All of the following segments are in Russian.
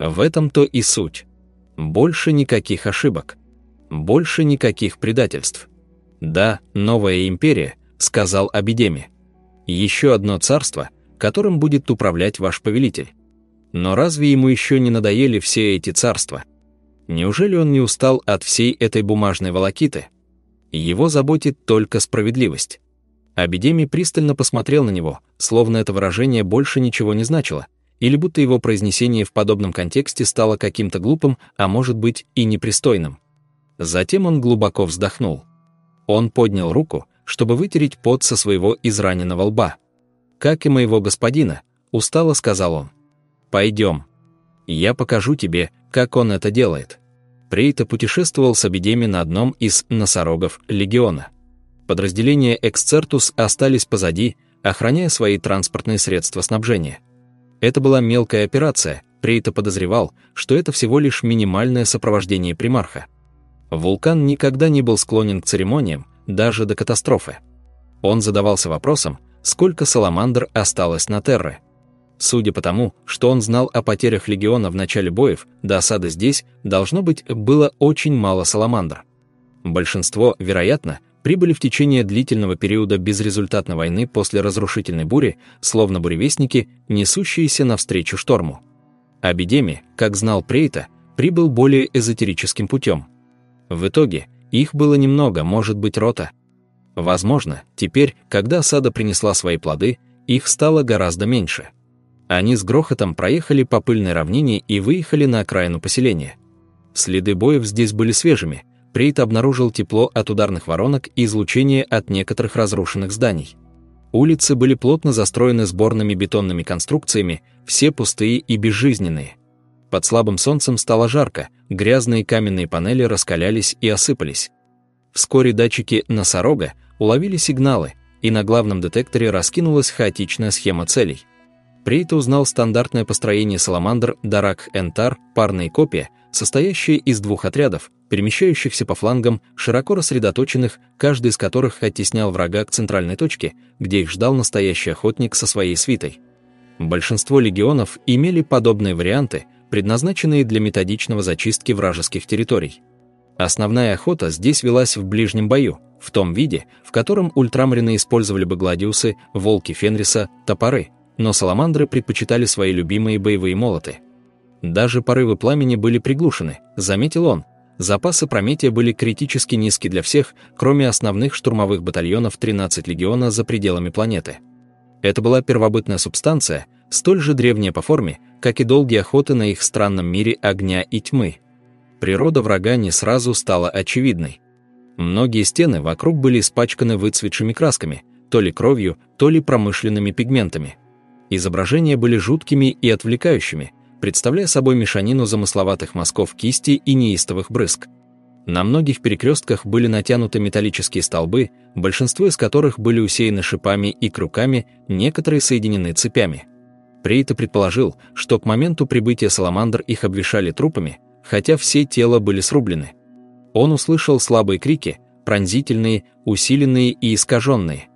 В этом-то и суть. Больше никаких ошибок. Больше никаких предательств. «Да, новая империя», — сказал Абидеми. «Еще одно царство, которым будет управлять ваш повелитель. Но разве ему еще не надоели все эти царства? Неужели он не устал от всей этой бумажной волокиты? Его заботит только справедливость». Абидеми пристально посмотрел на него, словно это выражение больше ничего не значило, или будто его произнесение в подобном контексте стало каким-то глупым, а может быть и непристойным. Затем он глубоко вздохнул. Он поднял руку, чтобы вытереть пот со своего израненного лба. «Как и моего господина», — устало сказал он. «Пойдем. Я покажу тебе, как он это делает». Прейта путешествовал с Абидеми на одном из носорогов легиона. Подразделения Эксцертус остались позади, охраняя свои транспортные средства снабжения. Это была мелкая операция, Прейта подозревал, что это всего лишь минимальное сопровождение примарха. Вулкан никогда не был склонен к церемониям, даже до катастрофы. Он задавался вопросом, сколько саламандр осталось на Терре. Судя по тому, что он знал о потерях легиона в начале боев, до осады здесь, должно быть, было очень мало саламандр. Большинство, вероятно, прибыли в течение длительного периода безрезультатной войны после разрушительной бури, словно буревестники, несущиеся навстречу шторму. Абидеми, как знал Прейта, прибыл более эзотерическим путем – в итоге их было немного, может быть, рота. Возможно, теперь, когда осада принесла свои плоды, их стало гораздо меньше. Они с грохотом проехали по пыльной равнине и выехали на окраину поселения. Следы боев здесь были свежими. Прейт обнаружил тепло от ударных воронок и излучение от некоторых разрушенных зданий. Улицы были плотно застроены сборными бетонными конструкциями, все пустые и безжизненные. Под слабым солнцем стало жарко, грязные каменные панели раскалялись и осыпались. Вскоре датчики носорога уловили сигналы, и на главном детекторе раскинулась хаотичная схема целей. Прейта узнал стандартное построение саламандр Дарак-Энтар, парная копия, состоящая из двух отрядов, перемещающихся по флангам, широко рассредоточенных, каждый из которых оттеснял врага к центральной точке, где их ждал настоящий охотник со своей свитой. Большинство легионов имели подобные варианты, предназначенные для методичного зачистки вражеских территорий. Основная охота здесь велась в ближнем бою, в том виде, в котором ультрамарины использовали бы гладиусы, волки Фенриса, топоры, но саламандры предпочитали свои любимые боевые молоты. Даже порывы пламени были приглушены, заметил он. Запасы Прометия были критически низки для всех, кроме основных штурмовых батальонов 13 легиона за пределами планеты. Это была первобытная субстанция, столь же древняя по форме, как и долгие охоты на их странном мире огня и тьмы. Природа врага не сразу стала очевидной. Многие стены вокруг были испачканы выцветшими красками, то ли кровью, то ли промышленными пигментами. Изображения были жуткими и отвлекающими, представляя собой мешанину замысловатых мазков кисти и неистовых брызг. На многих перекрестках были натянуты металлические столбы, большинство из которых были усеяны шипами и крюками, некоторые соединены цепями. Прейта предположил, что к моменту прибытия Саламандр их обвешали трупами, хотя все тела были срублены. Он услышал слабые крики, пронзительные, усиленные и искаженные.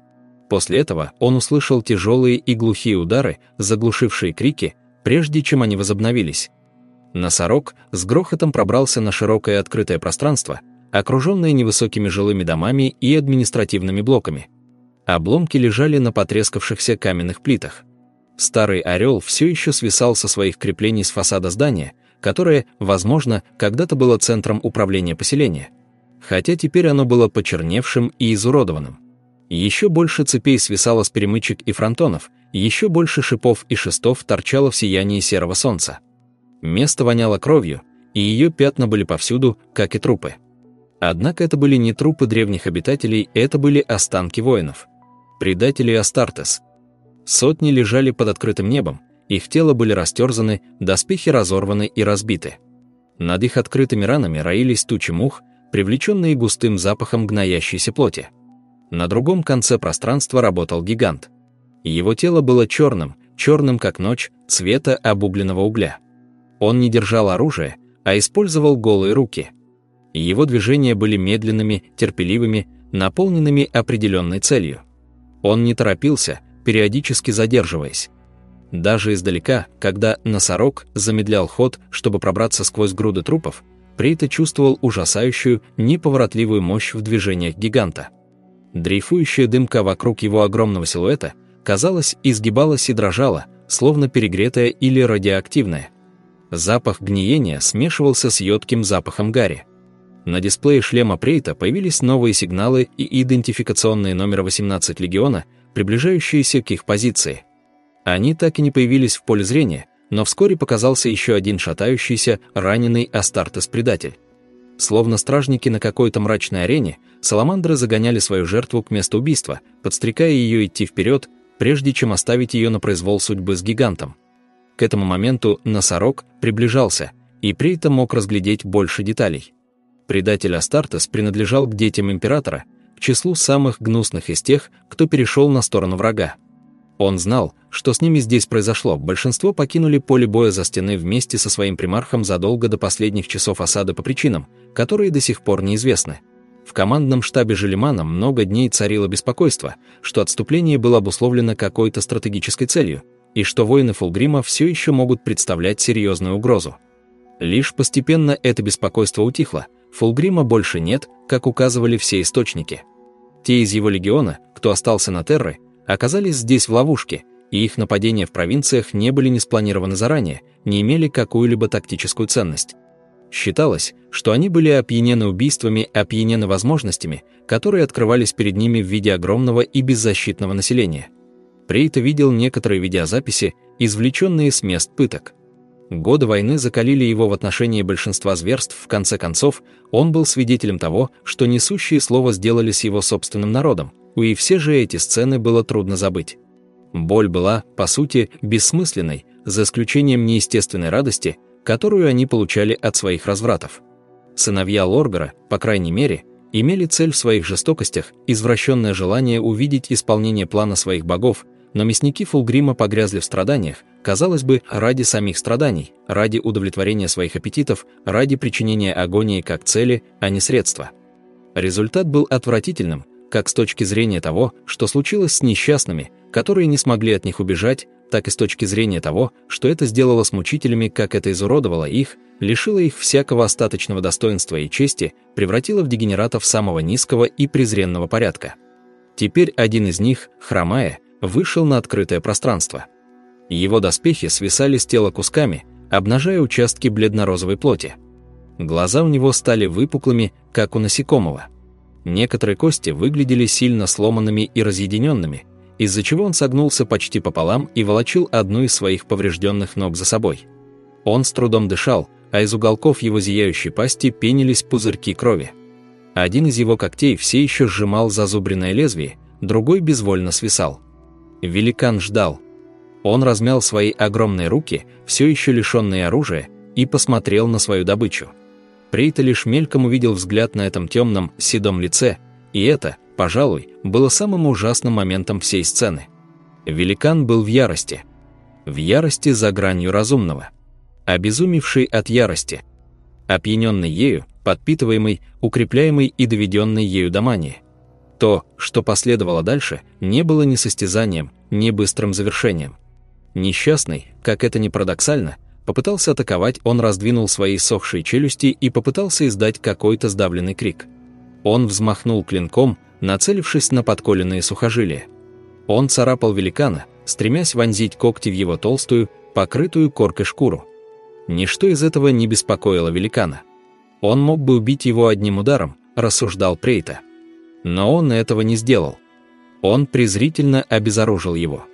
После этого он услышал тяжелые и глухие удары, заглушившие крики, прежде чем они возобновились. Носорог с грохотом пробрался на широкое открытое пространство, окруженное невысокими жилыми домами и административными блоками. Обломки лежали на потрескавшихся каменных плитах. Старый орел все еще свисал со своих креплений с фасада здания, которое, возможно, когда-то было центром управления поселения, хотя теперь оно было почерневшим и изуродованным. Еще больше цепей свисало с перемычек и фронтонов, еще больше шипов и шестов торчало в сиянии серого солнца. Место воняло кровью, и ее пятна были повсюду, как и трупы. Однако это были не трупы древних обитателей, это были останки воинов. Предатели Астартес — Сотни лежали под открытым небом, их тела были растерзаны, доспехи разорваны и разбиты. Над их открытыми ранами роились тучи мух, привлеченные густым запахом гноящейся плоти. На другом конце пространства работал гигант. Его тело было черным, черным как ночь, цвета обугленного угля. Он не держал оружие, а использовал голые руки. Его движения были медленными, терпеливыми, наполненными определенной целью. Он не торопился, периодически задерживаясь. Даже издалека, когда носорог замедлял ход, чтобы пробраться сквозь груды трупов, Прейта чувствовал ужасающую, неповоротливую мощь в движениях гиганта. Дрейфующая дымка вокруг его огромного силуэта, казалось, изгибалась и дрожала, словно перегретая или радиоактивная. Запах гниения смешивался с едким запахом гари. На дисплее шлема Прейта появились новые сигналы и идентификационные номера 18 легиона, приближающиеся к их позиции. Они так и не появились в поле зрения, но вскоре показался еще один шатающийся, раненый Астартес-предатель. Словно стражники на какой-то мрачной арене, саламандры загоняли свою жертву к месту убийства, подстрекая ее идти вперед, прежде чем оставить ее на произвол судьбы с гигантом. К этому моменту носорог приближался, и Прейта мог разглядеть больше деталей. Предатель Астартес принадлежал к детям императора, к числу самых гнусных из тех, кто перешел на сторону врага. Он знал, что с ними здесь произошло. Большинство покинули поле боя за стены вместе со своим примархом задолго до последних часов осады по причинам, которые до сих пор неизвестны. В командном штабе Желемана много дней царило беспокойство, что отступление было обусловлено какой-то стратегической целью, и что воины Фулгрима все еще могут представлять серьезную угрозу. Лишь постепенно это беспокойство утихло, Фулгрима больше нет, как указывали все источники. Те из его легиона, кто остался на Терре, оказались здесь в ловушке, и их нападения в провинциях не были не спланированы заранее, не имели какую-либо тактическую ценность. Считалось, что они были опьянены убийствами, опьянены возможностями, которые открывались перед ними в виде огромного и беззащитного населения. Прейта видел некоторые видеозаписи, извлеченные с мест пыток. Годы войны закалили его в отношении большинства зверств, в конце концов, он был свидетелем того, что несущие слово сделали с его собственным народом, и все же эти сцены было трудно забыть. Боль была, по сути, бессмысленной, за исключением неестественной радости, которую они получали от своих развратов. Сыновья Лоргара, по крайней мере, имели цель в своих жестокостях, извращенное желание увидеть исполнение плана своих богов, но мясники Фулгрима погрязли в страданиях, казалось бы, ради самих страданий, ради удовлетворения своих аппетитов, ради причинения агонии как цели, а не средства. Результат был отвратительным, как с точки зрения того, что случилось с несчастными, которые не смогли от них убежать, так и с точки зрения того, что это сделало с мучителями, как это изуродовало их, лишило их всякого остаточного достоинства и чести, превратило в дегенератов самого низкого и презренного порядка. Теперь один из них, хромая, вышел на открытое пространство. Его доспехи свисали с тела кусками, обнажая участки бледно-розовой плоти. Глаза у него стали выпуклыми, как у насекомого. Некоторые кости выглядели сильно сломанными и разъединенными, из-за чего он согнулся почти пополам и волочил одну из своих поврежденных ног за собой. Он с трудом дышал, а из уголков его зияющей пасти пенились пузырьки крови. Один из его когтей все еще сжимал зазубренное лезвие, другой безвольно свисал. Великан ждал. Он размял свои огромные руки, все еще лишенные оружия, и посмотрел на свою добычу. Прейта лишь мельком увидел взгляд на этом темном, седом лице, и это, пожалуй, было самым ужасным моментом всей сцены. Великан был в ярости. В ярости за гранью разумного. Обезумевший от ярости. Опьяненный ею, подпитываемый, укрепляемый и доведенный ею до мании. То, что последовало дальше, не было ни состязанием, ни быстрым завершением. Несчастный, как это ни парадоксально, Попытался атаковать, он раздвинул свои сохшие челюсти и попытался издать какой-то сдавленный крик. Он взмахнул клинком, нацелившись на подколенные сухожилия. Он царапал великана, стремясь вонзить когти в его толстую, покрытую коркой шкуру. Ничто из этого не беспокоило великана. Он мог бы убить его одним ударом, рассуждал Прейта. Но он этого не сделал. Он презрительно обезоружил его.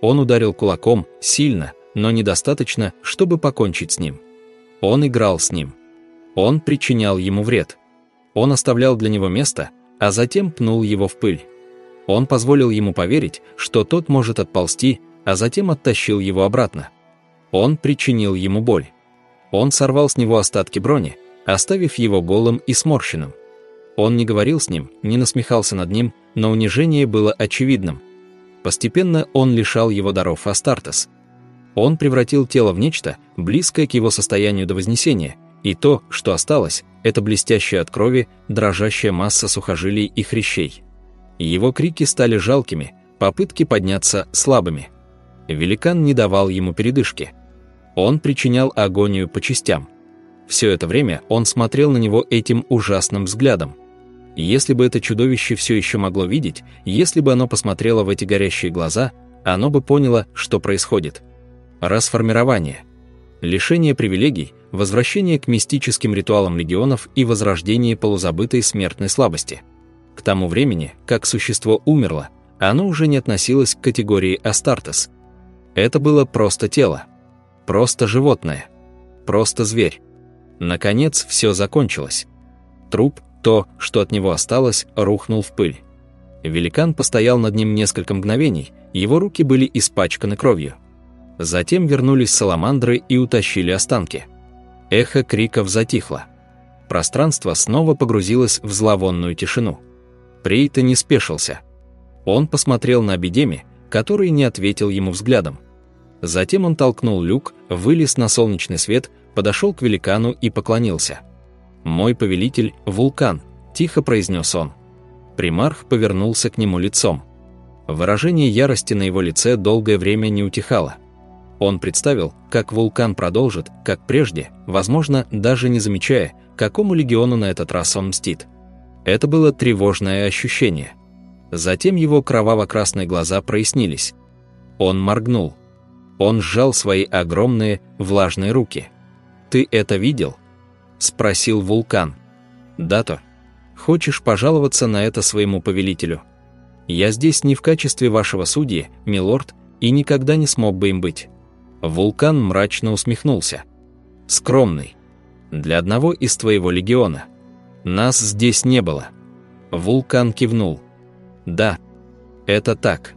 Он ударил кулаком, сильно, но недостаточно, чтобы покончить с ним. Он играл с ним. Он причинял ему вред. Он оставлял для него место, а затем пнул его в пыль. Он позволил ему поверить, что тот может отползти, а затем оттащил его обратно. Он причинил ему боль. Он сорвал с него остатки брони, оставив его голым и сморщенным. Он не говорил с ним, не насмехался над ним, но унижение было очевидным. Постепенно он лишал его даров Астартес – он превратил тело в нечто, близкое к его состоянию до вознесения, и то, что осталось, это блестящая от крови, дрожащая масса сухожилий и хрящей. Его крики стали жалкими, попытки подняться слабыми. Великан не давал ему передышки. Он причинял агонию по частям. Все это время он смотрел на него этим ужасным взглядом. Если бы это чудовище все еще могло видеть, если бы оно посмотрело в эти горящие глаза, оно бы поняло, что происходит. Расформирование. Лишение привилегий, возвращение к мистическим ритуалам легионов и возрождение полузабытой смертной слабости. К тому времени, как существо умерло, оно уже не относилось к категории Астартес. Это было просто тело. Просто животное. Просто зверь. Наконец, все закончилось. Труп, то, что от него осталось, рухнул в пыль. Великан постоял над ним несколько мгновений, его руки были испачканы кровью. Затем вернулись саламандры и утащили останки. Эхо криков затихло. Пространство снова погрузилось в зловонную тишину. Прейта не спешился. Он посмотрел на Бедеми, который не ответил ему взглядом. Затем он толкнул люк, вылез на солнечный свет, подошел к великану и поклонился. «Мой повелитель – вулкан», – тихо произнес он. Примарх повернулся к нему лицом. Выражение ярости на его лице долгое время не утихало. Он представил, как вулкан продолжит, как прежде, возможно, даже не замечая, какому легиону на этот раз он мстит. Это было тревожное ощущение. Затем его кроваво-красные глаза прояснились. Он моргнул. Он сжал свои огромные, влажные руки. «Ты это видел?» — спросил вулкан. «Дато, хочешь пожаловаться на это своему повелителю? Я здесь не в качестве вашего судьи, милорд, и никогда не смог бы им быть». Вулкан мрачно усмехнулся. «Скромный. Для одного из твоего легиона. Нас здесь не было». Вулкан кивнул. «Да, это так».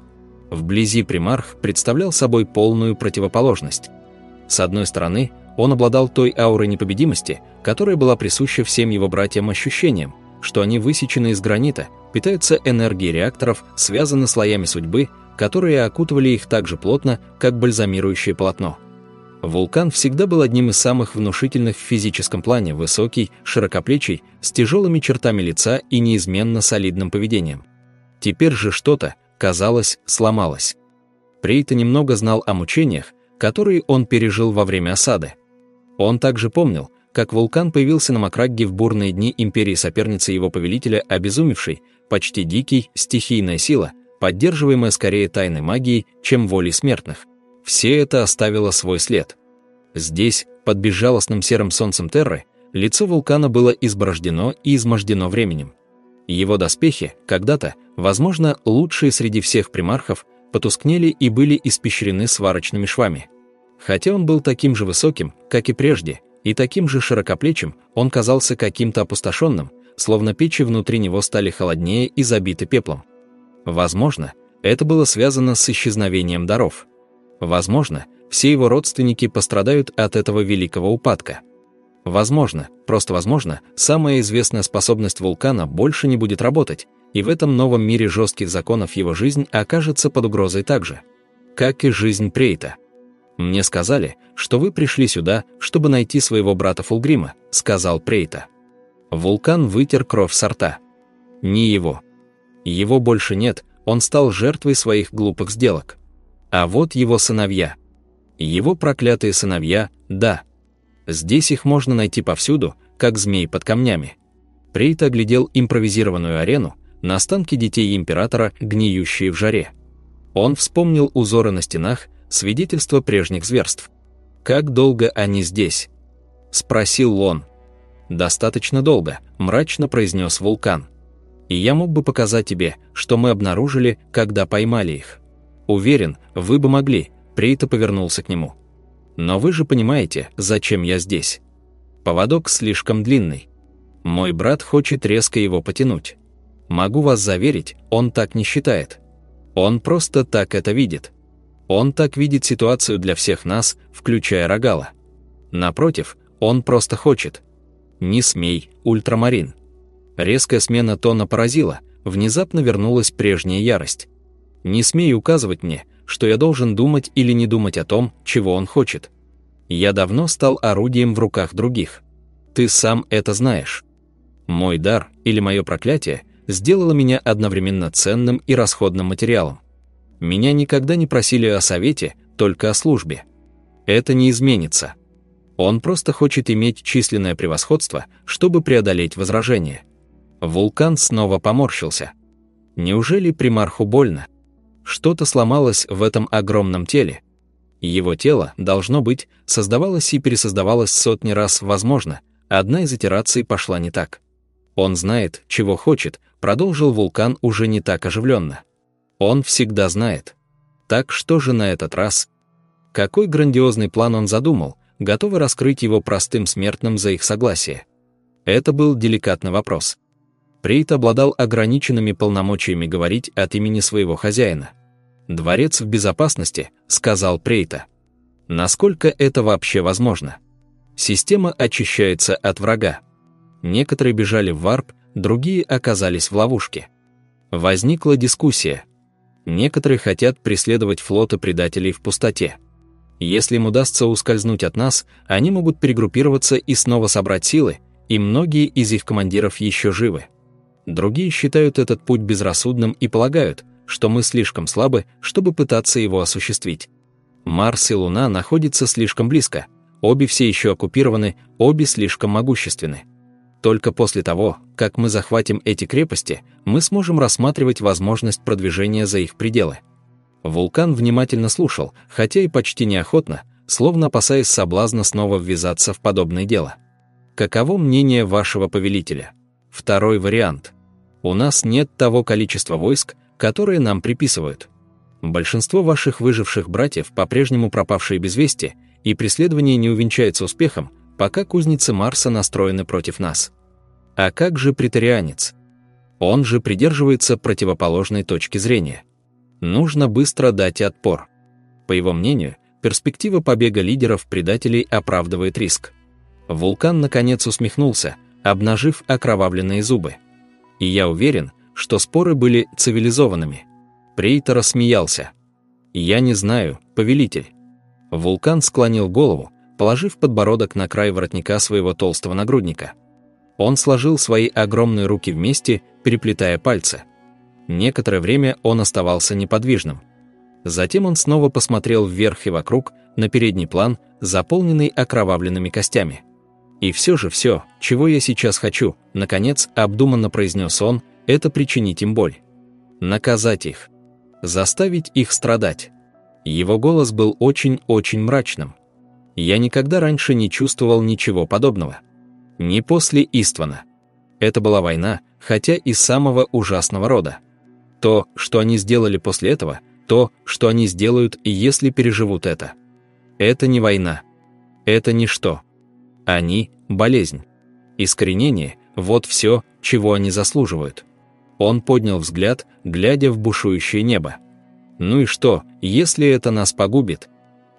Вблизи примарх представлял собой полную противоположность. С одной стороны, он обладал той аурой непобедимости, которая была присуща всем его братьям-ощущениям, что они высечены из гранита, питаются энергией реакторов, связаны слоями судьбы, которые окутывали их так же плотно, как бальзамирующее полотно. Вулкан всегда был одним из самых внушительных в физическом плане, высокий, широкоплечий, с тяжелыми чертами лица и неизменно солидным поведением. Теперь же что-то, казалось, сломалось. Прейта немного знал о мучениях, которые он пережил во время осады. Он также помнил, как вулкан появился на Макрагге в бурные дни империи соперницы его повелителя, обезумевшей, почти дикий, стихийная сила, поддерживаемая скорее тайной магией, чем волей смертных. Все это оставило свой след. Здесь, под безжалостным серым солнцем Терры, лицо вулкана было изборождено и измождено временем. Его доспехи, когда-то, возможно, лучшие среди всех примархов, потускнели и были испещрены сварочными швами. Хотя он был таким же высоким, как и прежде, и таким же широкоплечим, он казался каким-то опустошенным, словно печи внутри него стали холоднее и забиты пеплом. Возможно, это было связано с исчезновением даров. Возможно, все его родственники пострадают от этого великого упадка. Возможно, просто возможно, самая известная способность вулкана больше не будет работать, и в этом новом мире жестких законов его жизнь окажется под угрозой так же, как и жизнь Прейта. «Мне сказали, что вы пришли сюда, чтобы найти своего брата Фулгрима», — сказал Прейта. Вулкан вытер кровь со рта. Не его. Его больше нет, он стал жертвой своих глупых сделок. А вот его сыновья. Его проклятые сыновья, да. Здесь их можно найти повсюду, как змей под камнями. Прейта глядел импровизированную арену, на останки детей императора, гниющие в жаре. Он вспомнил узоры на стенах, свидетельство прежних зверств. «Как долго они здесь?» – спросил он. «Достаточно долго», – мрачно произнес вулкан. «И я мог бы показать тебе, что мы обнаружили, когда поймали их. Уверен, вы бы могли», – Прейта повернулся к нему. «Но вы же понимаете, зачем я здесь. Поводок слишком длинный. Мой брат хочет резко его потянуть. Могу вас заверить, он так не считает. Он просто так это видит. Он так видит ситуацию для всех нас, включая Рогала. Напротив, он просто хочет. Не смей, ультрамарин. Резкая смена тона поразила, внезапно вернулась прежняя ярость. Не смей указывать мне, что я должен думать или не думать о том, чего он хочет. Я давно стал орудием в руках других. Ты сам это знаешь. Мой дар или мое проклятие сделало меня одновременно ценным и расходным материалом. Меня никогда не просили о совете, только о службе. Это не изменится. Он просто хочет иметь численное превосходство, чтобы преодолеть возражение. Вулкан снова поморщился. Неужели примарху больно? Что-то сломалось в этом огромном теле. Его тело, должно быть, создавалось и пересоздавалось сотни раз возможно, одна из итераций пошла не так. Он знает, чего хочет, продолжил вулкан уже не так оживленно. Он всегда знает. Так что же на этот раз? Какой грандиозный план он задумал, готовый раскрыть его простым смертным за их согласие? Это был деликатный вопрос. Прейт обладал ограниченными полномочиями говорить от имени своего хозяина. «Дворец в безопасности», — сказал Прейта. Насколько это вообще возможно? Система очищается от врага. Некоторые бежали в варп, другие оказались в ловушке. Возникла дискуссия. Некоторые хотят преследовать флоты предателей в пустоте. Если им удастся ускользнуть от нас, они могут перегруппироваться и снова собрать силы, и многие из их командиров еще живы. Другие считают этот путь безрассудным и полагают, что мы слишком слабы, чтобы пытаться его осуществить. Марс и Луна находятся слишком близко, обе все еще оккупированы, обе слишком могущественны. Только после того, как мы захватим эти крепости, мы сможем рассматривать возможность продвижения за их пределы. Вулкан внимательно слушал, хотя и почти неохотно, словно опасаясь соблазна снова ввязаться в подобное дело. Каково мнение вашего повелителя? Второй вариант. У нас нет того количества войск, которые нам приписывают. Большинство ваших выживших братьев по-прежнему пропавшие без вести, и преследование не увенчается успехом, пока кузницы Марса настроены против нас. А как же претарианец? Он же придерживается противоположной точки зрения. Нужно быстро дать отпор. По его мнению, перспектива побега лидеров предателей оправдывает риск. Вулкан наконец усмехнулся, обнажив окровавленные зубы. И я уверен, что споры были цивилизованными. Прейтор рассмеялся. «Я не знаю, повелитель». Вулкан склонил голову, положив подбородок на край воротника своего толстого нагрудника. Он сложил свои огромные руки вместе, переплетая пальцы. Некоторое время он оставался неподвижным. Затем он снова посмотрел вверх и вокруг, на передний план, заполненный окровавленными костями. «И все же все, чего я сейчас хочу», — наконец обдуманно произнес он, — «это причинить им боль. Наказать их. Заставить их страдать». Его голос был очень-очень мрачным. Я никогда раньше не чувствовал ничего подобного. Не после Иствана. Это была война, хотя и самого ужасного рода. То, что они сделали после этого, то, что они сделают, если переживут это. Это не война. Это ничто. Они – болезнь. Искоренение – вот все, чего они заслуживают. Он поднял взгляд, глядя в бушующее небо. Ну и что, если это нас погубит?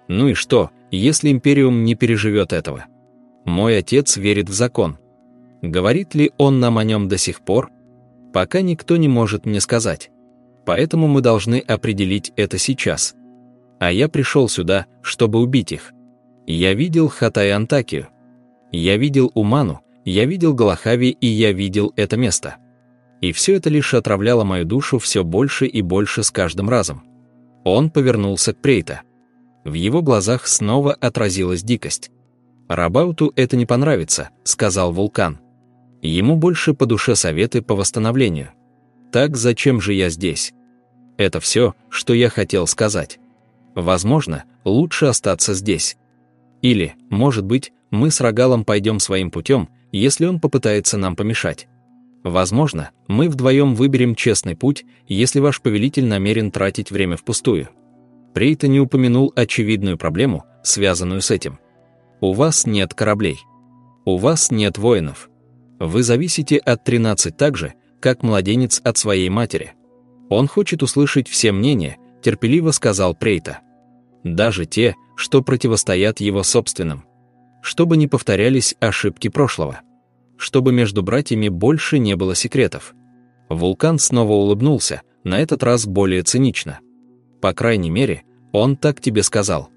Ну и что, если Империум не переживет этого? Мой отец верит в закон. Говорит ли он нам о нем до сих пор? Пока никто не может мне сказать. Поэтому мы должны определить это сейчас. А я пришел сюда, чтобы убить их. Я видел Хатай Антакию. Я видел Уману, я видел Галахави и я видел это место. И все это лишь отравляло мою душу все больше и больше с каждым разом. Он повернулся к Прейта. В его глазах снова отразилась дикость. «Рабауту это не понравится», — сказал Вулкан. Ему больше по душе советы по восстановлению. Так зачем же я здесь? Это все, что я хотел сказать. Возможно, лучше остаться здесь. Или, может быть, мы с Рогалом пойдем своим путем, если он попытается нам помешать. Возможно, мы вдвоем выберем честный путь, если ваш повелитель намерен тратить время впустую. Прейта не упомянул очевидную проблему, связанную с этим. У вас нет кораблей. У вас нет воинов. Вы зависите от 13 так же, как младенец от своей матери. Он хочет услышать все мнения, терпеливо сказал Прейта. Даже те, что противостоят его собственным. Чтобы не повторялись ошибки прошлого. Чтобы между братьями больше не было секретов. Вулкан снова улыбнулся, на этот раз более цинично. По крайней мере, он так тебе сказал.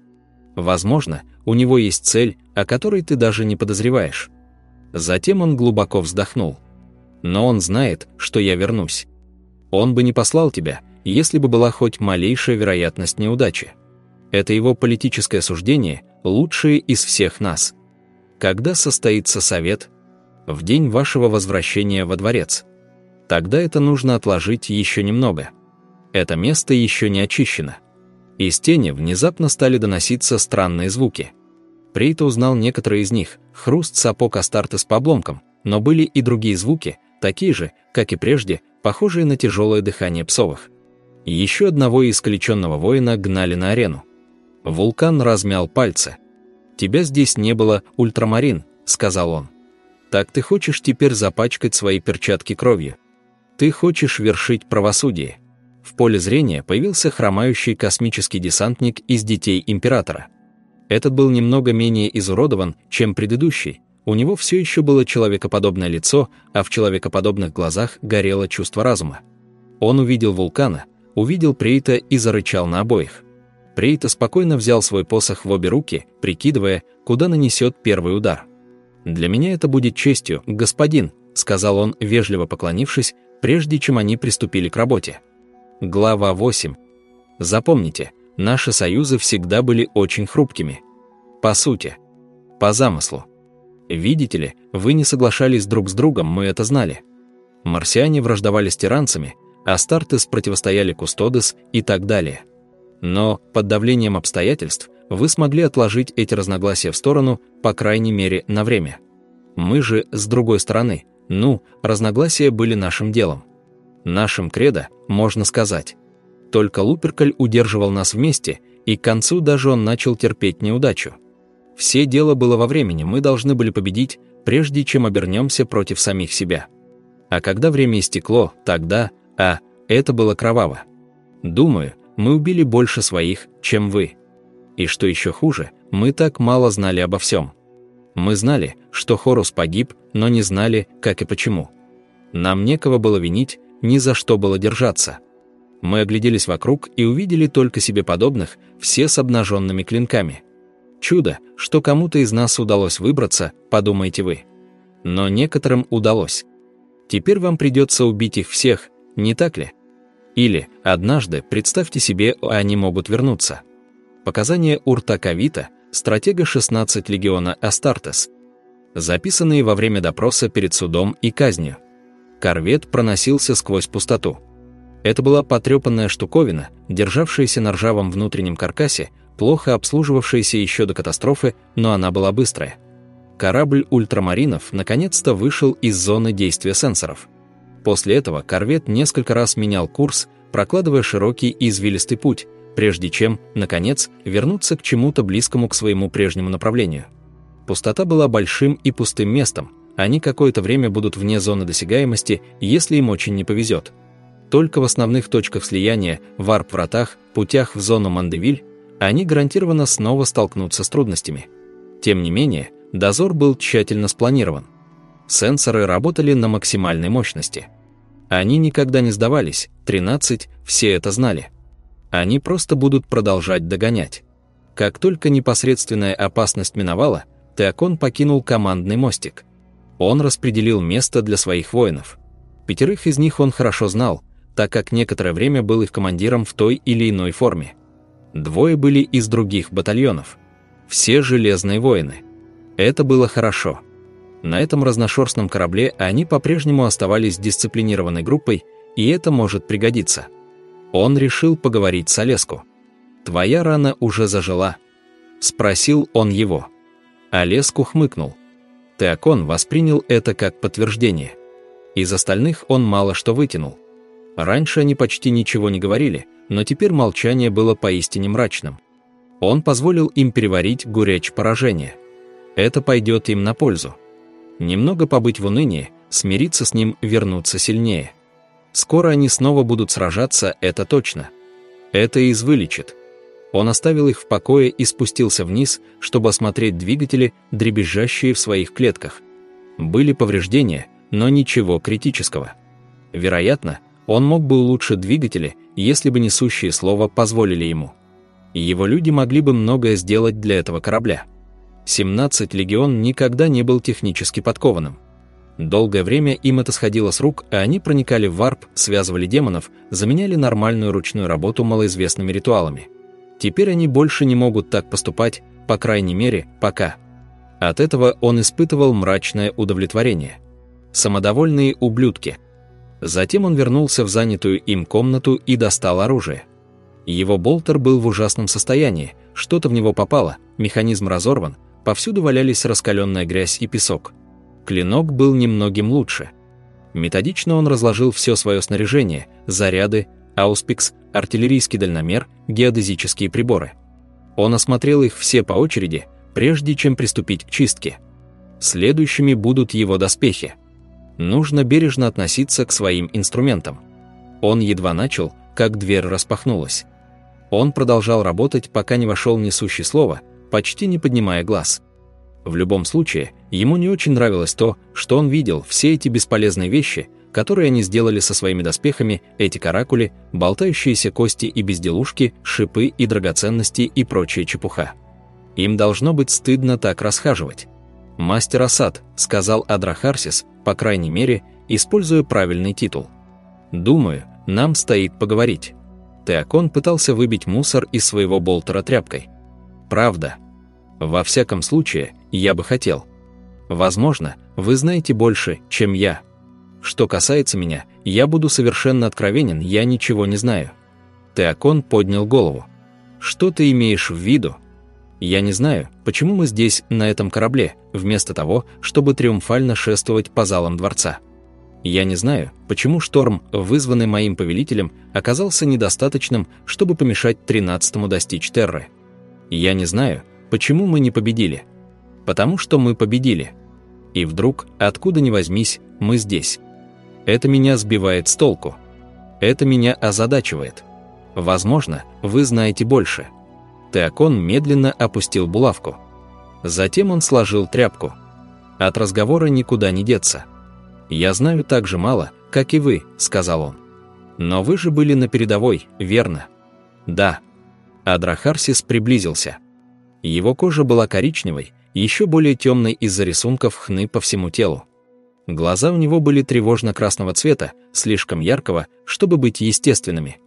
Возможно, у него есть цель, о которой ты даже не подозреваешь. Затем он глубоко вздохнул. Но он знает, что я вернусь. Он бы не послал тебя, если бы была хоть малейшая вероятность неудачи. Это его политическое суждение, лучшее из всех нас. Когда состоится совет? В день вашего возвращения во дворец. Тогда это нужно отложить еще немного. Это место еще не очищено. Из тени внезапно стали доноситься странные звуки. Прейта узнал некоторые из них, хруст сапог Астарты с побломком, но были и другие звуки, такие же, как и прежде, похожие на тяжелое дыхание псовых. Еще одного искалеченного воина гнали на арену. Вулкан размял пальцы. «Тебя здесь не было, ультрамарин», — сказал он. «Так ты хочешь теперь запачкать свои перчатки кровью? Ты хочешь вершить правосудие?» В поле зрения появился хромающий космический десантник из детей Императора. Этот был немного менее изуродован, чем предыдущий. У него все еще было человекоподобное лицо, а в человекоподобных глазах горело чувство разума. Он увидел вулкана, увидел Прейта и зарычал на обоих. Прейта спокойно взял свой посох в обе руки, прикидывая, куда нанесет первый удар. «Для меня это будет честью, господин», — сказал он, вежливо поклонившись, прежде чем они приступили к работе. Глава 8. Запомните, наши союзы всегда были очень хрупкими. По сути. По замыслу. Видите ли, вы не соглашались друг с другом, мы это знали. Марсиане враждовали с тиранцами, а Стартес противостояли Кустодес и так далее. Но под давлением обстоятельств вы смогли отложить эти разногласия в сторону, по крайней мере, на время. Мы же, с другой стороны, ну, разногласия были нашим делом. Нашим кредо, можно сказать. Только Луперкаль удерживал нас вместе, и к концу даже он начал терпеть неудачу. Все дело было во времени, мы должны были победить, прежде чем обернемся против самих себя. А когда время истекло, тогда, а, это было кроваво. Думаю, мы убили больше своих, чем вы. И что еще хуже, мы так мало знали обо всем. Мы знали, что Хорус погиб, но не знали, как и почему. Нам некого было винить, ни за что было держаться. Мы огляделись вокруг и увидели только себе подобных, все с обнаженными клинками. Чудо, что кому-то из нас удалось выбраться, подумайте вы. Но некоторым удалось. Теперь вам придется убить их всех, не так ли? Или, однажды, представьте себе, они могут вернуться. Показания Урта Кавита, стратега 16 легиона Астартес, записанные во время допроса перед судом и казнью. Корвет проносился сквозь пустоту. Это была потрепанная штуковина, державшаяся на ржавом внутреннем каркасе, плохо обслуживавшаяся еще до катастрофы, но она была быстрая. Корабль ультрамаринов наконец-то вышел из зоны действия сенсоров. После этого корвет несколько раз менял курс, прокладывая широкий и извилистый путь, прежде чем, наконец, вернуться к чему-то близкому к своему прежнему направлению. Пустота была большим и пустым местом, они какое-то время будут вне зоны досягаемости, если им очень не повезет. Только в основных точках слияния, варп-вратах, путях в зону Мандевиль, они гарантированно снова столкнутся с трудностями. Тем не менее, дозор был тщательно спланирован. Сенсоры работали на максимальной мощности – они никогда не сдавались, 13, все это знали. Они просто будут продолжать догонять. Как только непосредственная опасность миновала, Теокон покинул командный мостик. Он распределил место для своих воинов. Пятерых из них он хорошо знал, так как некоторое время был их командиром в той или иной форме. Двое были из других батальонов. Все железные воины. Это было хорошо. На этом разношерстном корабле они по-прежнему оставались дисциплинированной группой, и это может пригодиться. Он решил поговорить с Олеску. «Твоя рана уже зажила?» – спросил он его. Олеску хмыкнул. Теокон воспринял это как подтверждение. Из остальных он мало что вытянул. Раньше они почти ничего не говорили, но теперь молчание было поистине мрачным. Он позволил им переварить горечь поражения. Это пойдет им на пользу. Немного побыть в унынии, смириться с ним, вернуться сильнее. Скоро они снова будут сражаться, это точно. Это из вылечит. Он оставил их в покое и спустился вниз, чтобы осмотреть двигатели, дребезжащие в своих клетках. Были повреждения, но ничего критического. Вероятно, он мог бы улучшить двигатели, если бы несущие слова позволили ему. Его люди могли бы многое сделать для этого корабля. 17 легион никогда не был технически подкованным. Долгое время им это сходило с рук, а они проникали в варп, связывали демонов, заменяли нормальную ручную работу малоизвестными ритуалами. Теперь они больше не могут так поступать, по крайней мере, пока. От этого он испытывал мрачное удовлетворение. Самодовольные ублюдки. Затем он вернулся в занятую им комнату и достал оружие. Его болтер был в ужасном состоянии, что-то в него попало, механизм разорван, повсюду валялись раскаленная грязь и песок. Клинок был немногим лучше. Методично он разложил все свое снаряжение, заряды, ауспикс, артиллерийский дальномер, геодезические приборы. Он осмотрел их все по очереди, прежде чем приступить к чистке. Следующими будут его доспехи. Нужно бережно относиться к своим инструментам. Он едва начал, как дверь распахнулась. Он продолжал работать, пока не вошел несущий слово, почти не поднимая глаз. В любом случае, ему не очень нравилось то, что он видел все эти бесполезные вещи, которые они сделали со своими доспехами, эти каракули, болтающиеся кости и безделушки, шипы и драгоценности и прочая чепуха. Им должно быть стыдно так расхаживать. «Мастер Асад», — сказал Адрахарсис, по крайней мере, используя правильный титул. «Думаю, нам стоит поговорить». Теокон пытался выбить мусор из своего болтера тряпкой. «Правда. Во всяком случае, я бы хотел. Возможно, вы знаете больше, чем я». Что касается меня, я буду совершенно откровенен, я ничего не знаю. Теокон поднял голову. Что ты имеешь в виду? Я не знаю, почему мы здесь, на этом корабле, вместо того, чтобы триумфально шествовать по залам дворца. Я не знаю, почему шторм, вызванный моим повелителем, оказался недостаточным, чтобы помешать тринадцатому достичь Терры. Я не знаю, почему мы не победили. Потому что мы победили. И вдруг, откуда ни возьмись, мы здесь. Это меня сбивает с толку. Это меня озадачивает. Возможно, вы знаете больше. Теокон медленно опустил булавку. Затем он сложил тряпку. От разговора никуда не деться. «Я знаю так же мало, как и вы», — сказал он. «Но вы же были на передовой, верно?» «Да». Адрахарсис приблизился. Его кожа была коричневой, еще более темной из-за рисунков хны по всему телу. Глаза у него были тревожно-красного цвета, слишком яркого, чтобы быть естественными.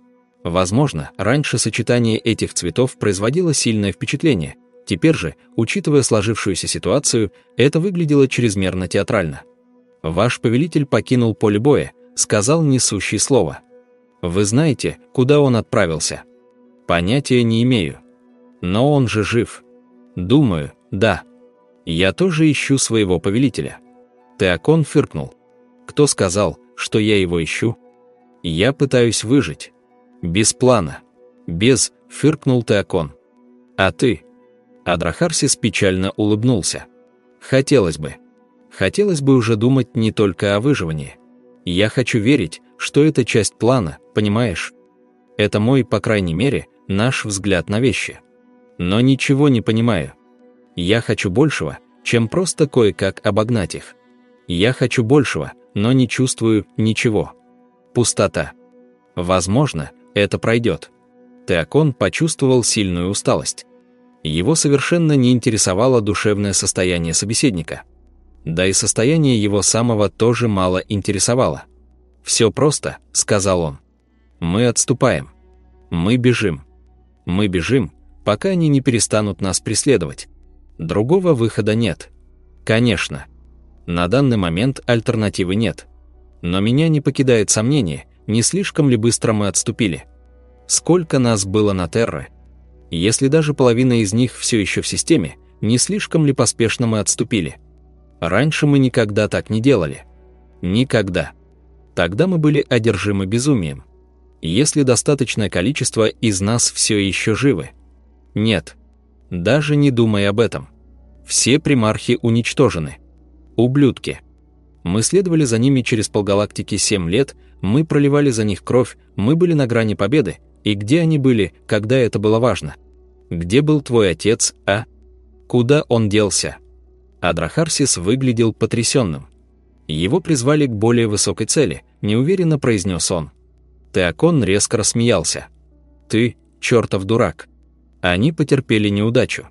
Возможно, раньше сочетание этих цветов производило сильное впечатление. Теперь же, учитывая сложившуюся ситуацию, это выглядело чрезмерно театрально. «Ваш повелитель покинул поле боя», — сказал несущий слово. «Вы знаете, куда он отправился?» «Понятия не имею. Но он же жив». «Думаю, да. Я тоже ищу своего повелителя». Теокон фыркнул. «Кто сказал, что я его ищу?» «Я пытаюсь выжить. Без плана. Без...» — фыркнул Теокон. «А ты?» Адрахарсис печально улыбнулся. «Хотелось бы. Хотелось бы уже думать не только о выживании. Я хочу верить, что это часть плана, понимаешь? Это мой, по крайней мере, наш взгляд на вещи. Но ничего не понимаю. Я хочу большего, чем просто кое-как обогнать их. Я хочу большего, но не чувствую ничего. Пустота. Возможно, это пройдет. Теокон почувствовал сильную усталость. Его совершенно не интересовало душевное состояние собеседника. Да и состояние его самого тоже мало интересовало. «Все просто», — сказал он. «Мы отступаем. Мы бежим. Мы бежим, пока они не перестанут нас преследовать. Другого выхода нет. Конечно, на данный момент альтернативы нет. Но меня не покидает сомнение, не слишком ли быстро мы отступили. Сколько нас было на Терре? Если даже половина из них все еще в системе, не слишком ли поспешно мы отступили? Раньше мы никогда так не делали. Никогда. Тогда мы были одержимы безумием. Если достаточное количество из нас все еще живы. Нет. Даже не думай об этом. Все примархи уничтожены. Ублюдки. Мы следовали за ними через полгалактики семь лет, мы проливали за них кровь, мы были на грани победы. И где они были, когда это было важно? Где был твой отец, а? Куда он делся? Адрахарсис выглядел потрясенным. Его призвали к более высокой цели, неуверенно произнес он. Теокон резко рассмеялся. «Ты, чертов дурак!» Они потерпели неудачу.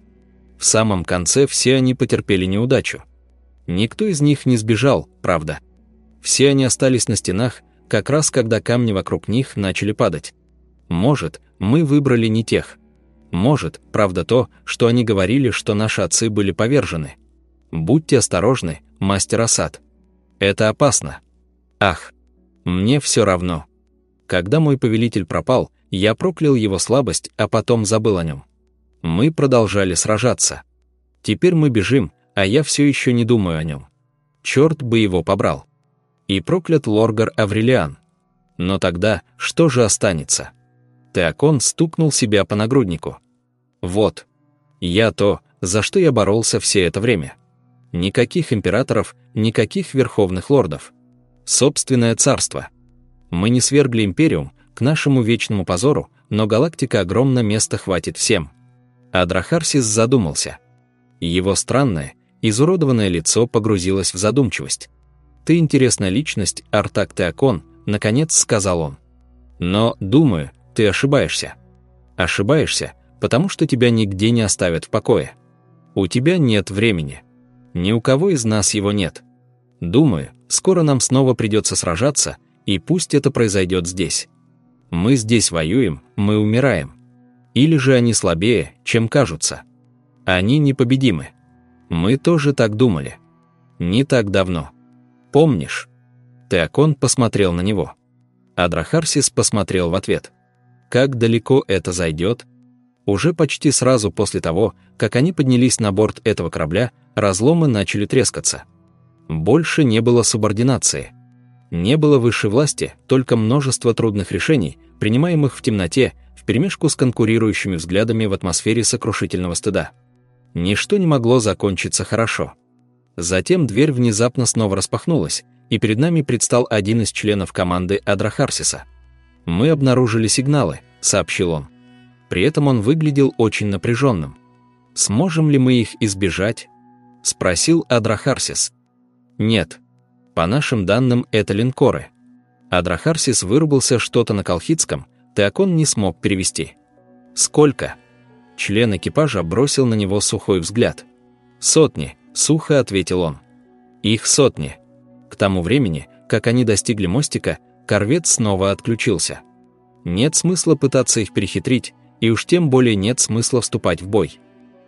В самом конце все они потерпели неудачу. Никто из них не сбежал, правда. Все они остались на стенах, как раз когда камни вокруг них начали падать. Может, мы выбрали не тех. Может, правда то, что они говорили, что наши отцы были повержены. Будьте осторожны, мастер Асад. Это опасно. Ах, мне все равно. Когда мой повелитель пропал, я проклял его слабость, а потом забыл о нем. Мы продолжали сражаться. Теперь мы бежим, а я все еще не думаю о нем. Черт бы его побрал. И проклят Лоргар Аврелиан. Но тогда что же останется? Теокон стукнул себя по нагруднику. Вот. Я то, за что я боролся все это время. Никаких императоров, никаких верховных лордов. Собственное царство. Мы не свергли империум, к нашему вечному позору, но галактика огромно, места хватит всем. Адрахарсис задумался. Его странное, изуродованное лицо погрузилось в задумчивость. «Ты интересная личность, Артак Теокон», — наконец сказал он. «Но, думаю, ты ошибаешься. Ошибаешься, потому что тебя нигде не оставят в покое. У тебя нет времени. Ни у кого из нас его нет. Думаю, скоро нам снова придется сражаться, и пусть это произойдет здесь. Мы здесь воюем, мы умираем. Или же они слабее, чем кажутся. Они непобедимы. Мы тоже так думали. Не так давно. Помнишь? Теокон посмотрел на него. Адрахарсис посмотрел в ответ. Как далеко это зайдет? Уже почти сразу после того, как они поднялись на борт этого корабля, разломы начали трескаться. Больше не было субординации. Не было высшей власти, только множество трудных решений, принимаемых в темноте, вперемешку с конкурирующими взглядами в атмосфере сокрушительного стыда. Ничто не могло закончиться хорошо. Затем дверь внезапно снова распахнулась, и перед нами предстал один из членов команды Адрахарсиса. «Мы обнаружили сигналы», — сообщил он. При этом он выглядел очень напряженным. «Сможем ли мы их избежать?» — спросил Адрахарсис. «Нет. По нашим данным, это линкоры». Адрахарсис вырубился что-то на колхидском, Теокон не смог перевести. «Сколько?» Член экипажа бросил на него сухой взгляд. «Сотни», — сухо ответил он. «Их сотни». К тому времени, как они достигли мостика, корвет снова отключился. Нет смысла пытаться их перехитрить, и уж тем более нет смысла вступать в бой.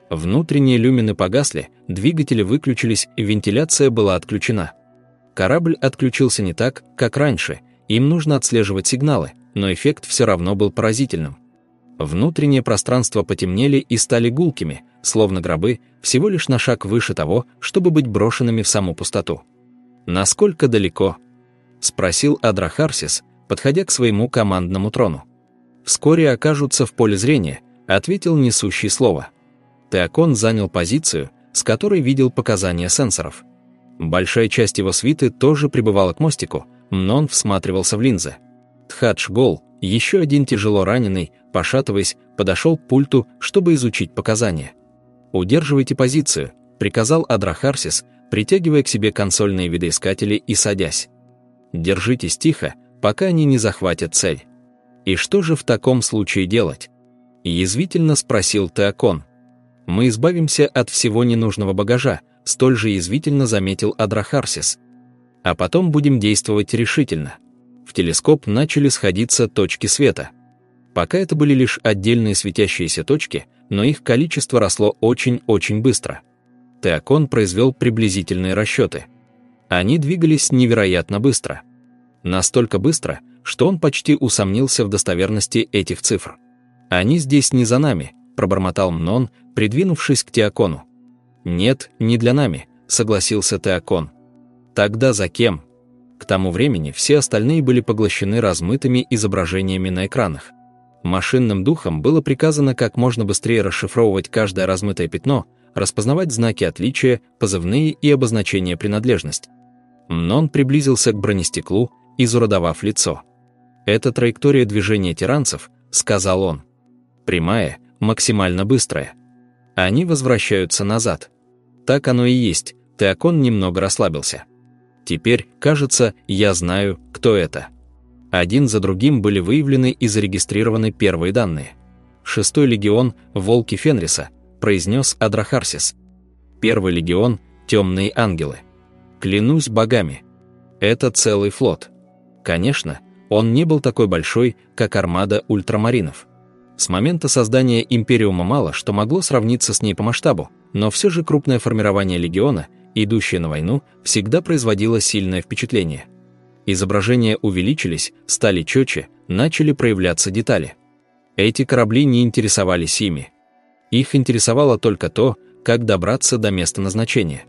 Внутренние люмины погасли, двигатели выключились и вентиляция была отключена. Корабль отключился не так, как раньше, им нужно отслеживать сигналы, но эффект все равно был поразительным. Внутренние пространства потемнели и стали гулкими, словно гробы, всего лишь на шаг выше того, чтобы быть брошенными в саму пустоту. «Насколько далеко?» — спросил Адрахарсис, подходя к своему командному трону. «Вскоре окажутся в поле зрения», — ответил несущий слово. Теокон занял позицию, с которой видел показания сенсоров. Большая часть его свиты тоже прибывала к мостику, но он всматривался в линзы. Тхадж Гол, еще один тяжело раненый, пошатываясь, подошел к пульту, чтобы изучить показания. «Удерживайте позицию», — приказал Адрахарсис, притягивая к себе консольные видоискатели и садясь. «Держитесь тихо, пока они не захватят цель». «И что же в таком случае делать?» — язвительно спросил Теокон. «Мы избавимся от всего ненужного багажа», — столь же язвительно заметил Адрахарсис. «А потом будем действовать решительно». В телескоп начали сходиться точки света — Пока это были лишь отдельные светящиеся точки, но их количество росло очень-очень быстро. Теокон произвел приблизительные расчеты. Они двигались невероятно быстро. Настолько быстро, что он почти усомнился в достоверности этих цифр. «Они здесь не за нами», — пробормотал Мнон, придвинувшись к Теокону. «Нет, не для нами», — согласился Теокон. «Тогда за кем?» К тому времени все остальные были поглощены размытыми изображениями на экранах. Машинным духом было приказано как можно быстрее расшифровывать каждое размытое пятно, распознавать знаки отличия, позывные и обозначения принадлежность. Мнон приблизился к бронестеклу, изуродовав лицо. «Это траектория движения тиранцев», — сказал он. «Прямая, максимально быстрая. Они возвращаются назад». Так оно и есть, Теокон немного расслабился. «Теперь, кажется, я знаю, кто это». Один за другим были выявлены и зарегистрированы первые данные. Шестой легион «Волки Фенриса», произнес Адрахарсис. Первый легион «Темные ангелы». Клянусь богами. Это целый флот. Конечно, он не был такой большой, как армада ультрамаринов. С момента создания Империума мало что могло сравниться с ней по масштабу, но все же крупное формирование легиона, идущее на войну, всегда производило сильное впечатление. Изображения увеличились, стали четче, начали проявляться детали. Эти корабли не интересовались ими. Их интересовало только то, как добраться до места назначения.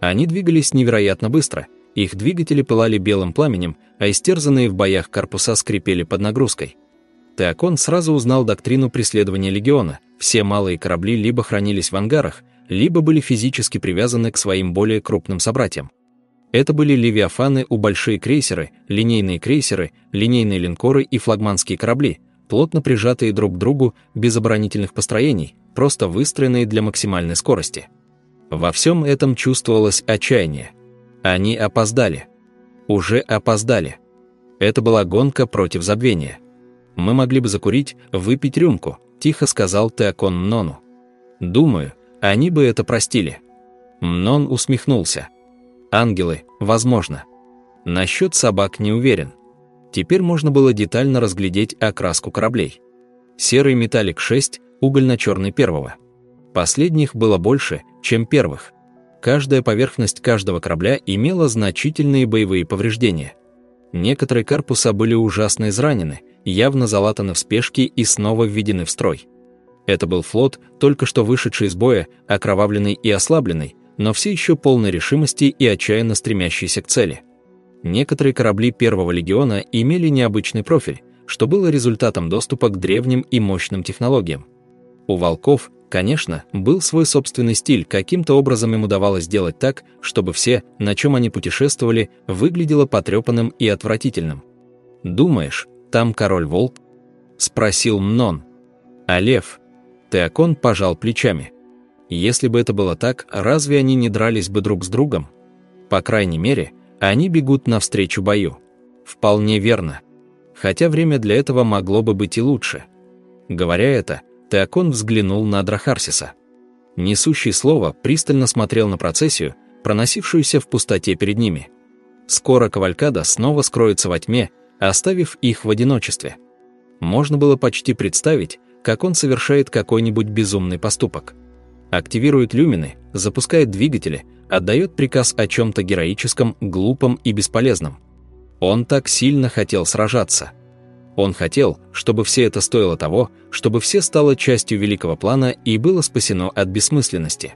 Они двигались невероятно быстро, их двигатели пылали белым пламенем, а истерзанные в боях корпуса скрипели под нагрузкой. Теокон сразу узнал доктрину преследования легиона. Все малые корабли либо хранились в ангарах, либо были физически привязаны к своим более крупным собратьям. Это были левиафаны у большие крейсеры, линейные крейсеры, линейные линкоры и флагманские корабли, плотно прижатые друг к другу без оборонительных построений, просто выстроенные для максимальной скорости. Во всем этом чувствовалось отчаяние. Они опоздали. Уже опоздали. Это была гонка против забвения. Мы могли бы закурить, выпить рюмку, тихо сказал Теокон Мнону. Думаю, они бы это простили. Мнон усмехнулся. Ангелы, возможно. Насчет собак не уверен. Теперь можно было детально разглядеть окраску кораблей. Серый металлик 6, угольно-черный первого. Последних было больше, чем первых. Каждая поверхность каждого корабля имела значительные боевые повреждения. Некоторые корпуса были ужасно изранены, явно залатаны в спешке и снова введены в строй. Это был флот, только что вышедший из боя, окровавленный и ослабленный, но все еще полной решимости и отчаянно стремящийся к цели. Некоторые корабли Первого легиона имели необычный профиль, что было результатом доступа к древним и мощным технологиям. У «Волков», конечно, был свой собственный стиль, каким-то образом им удавалось сделать так, чтобы все, на чем они путешествовали, выглядело потрепанным и отвратительным. «Думаешь, там король-волк?» – спросил Мнон. «А лев?» Теокон пожал плечами. Если бы это было так, разве они не дрались бы друг с другом? По крайней мере, они бегут навстречу бою. Вполне верно. Хотя время для этого могло бы быть и лучше. Говоря это, Теокон взглянул на Драхарсиса. Несущий слово пристально смотрел на процессию, проносившуюся в пустоте перед ними. Скоро Кавалькада снова скроется во тьме, оставив их в одиночестве. Можно было почти представить, как он совершает какой-нибудь безумный поступок. Активирует люмины, запускает двигатели, отдает приказ о чем-то героическом, глупом и бесполезном. Он так сильно хотел сражаться. Он хотел, чтобы все это стоило того, чтобы все стало частью великого плана и было спасено от бессмысленности.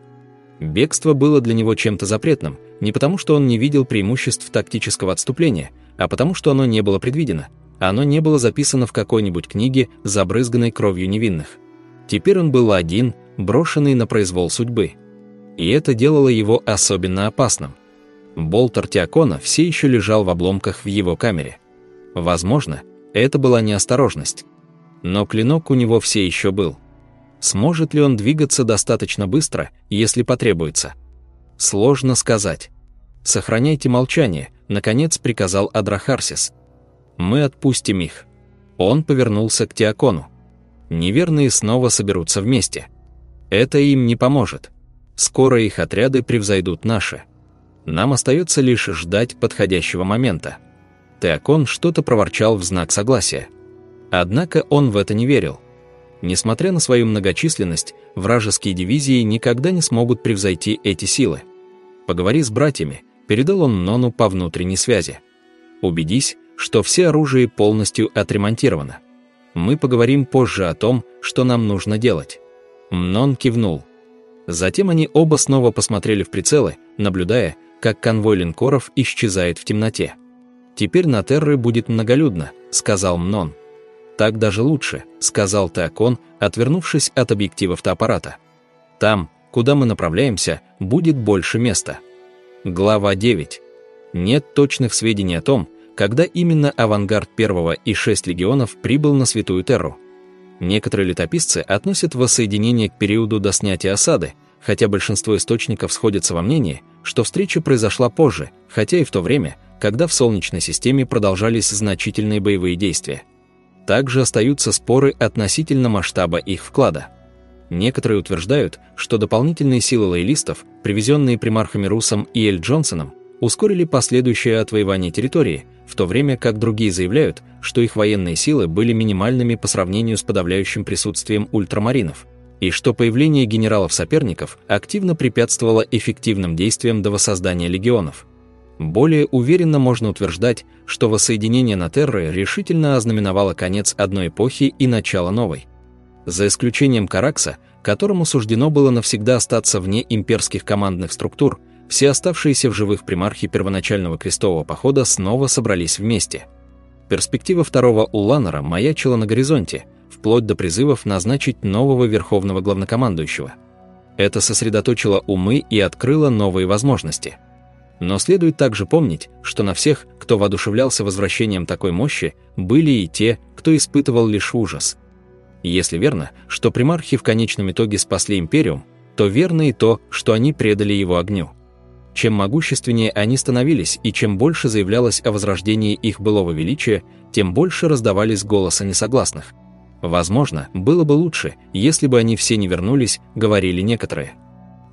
Бегство было для него чем-то запретным, не потому что он не видел преимуществ тактического отступления, а потому что оно не было предвидено – оно не было записано в какой-нибудь книге, забрызганной кровью невинных. Теперь он был один, брошенный на произвол судьбы. И это делало его особенно опасным. Болтер Тиакона все еще лежал в обломках в его камере. Возможно, это была неосторожность. Но клинок у него все еще был. Сможет ли он двигаться достаточно быстро, если потребуется? Сложно сказать. «Сохраняйте молчание», — наконец приказал Адрахарсис. Мы отпустим их. Он повернулся к Теокону. Неверные снова соберутся вместе. Это им не поможет. Скоро их отряды превзойдут наши. Нам остается лишь ждать подходящего момента. Теокон что-то проворчал в знак согласия. Однако он в это не верил. Несмотря на свою многочисленность, вражеские дивизии никогда не смогут превзойти эти силы. Поговори с братьями, передал он Нону по внутренней связи. Убедись, что все оружие полностью отремонтировано. Мы поговорим позже о том, что нам нужно делать». Мнон кивнул. Затем они оба снова посмотрели в прицелы, наблюдая, как конвой линкоров исчезает в темноте. «Теперь на Терры будет многолюдно», — сказал Мнон. «Так даже лучше», — сказал Теокон, отвернувшись от объектива фотоаппарата. «Там, куда мы направляемся, будет больше места». Глава 9. Нет точных сведений о том, когда именно авангард первого и шесть легионов прибыл на Святую Терру. Некоторые летописцы относят воссоединение к периоду до снятия осады, хотя большинство источников сходятся во мнении, что встреча произошла позже, хотя и в то время, когда в Солнечной системе продолжались значительные боевые действия. Также остаются споры относительно масштаба их вклада. Некоторые утверждают, что дополнительные силы лоялистов, привезенные примархами Русом и Эль Джонсоном, ускорили последующее отвоевание территории, в то время как другие заявляют, что их военные силы были минимальными по сравнению с подавляющим присутствием ультрамаринов, и что появление генералов-соперников активно препятствовало эффективным действиям до воссоздания легионов. Более уверенно можно утверждать, что воссоединение на Терры решительно ознаменовало конец одной эпохи и начало новой. За исключением Каракса, которому суждено было навсегда остаться вне имперских командных структур, все оставшиеся в живых примархи первоначального крестового похода снова собрались вместе. Перспектива второго Уланера маячила на горизонте, вплоть до призывов назначить нового верховного главнокомандующего. Это сосредоточило умы и открыло новые возможности. Но следует также помнить, что на всех, кто воодушевлялся возвращением такой мощи, были и те, кто испытывал лишь ужас. Если верно, что примархи в конечном итоге спасли империум, то верно и то, что они предали его огню. Чем могущественнее они становились и чем больше заявлялось о возрождении их былого величия, тем больше раздавались голоса несогласных. Возможно, было бы лучше, если бы они все не вернулись, говорили некоторые.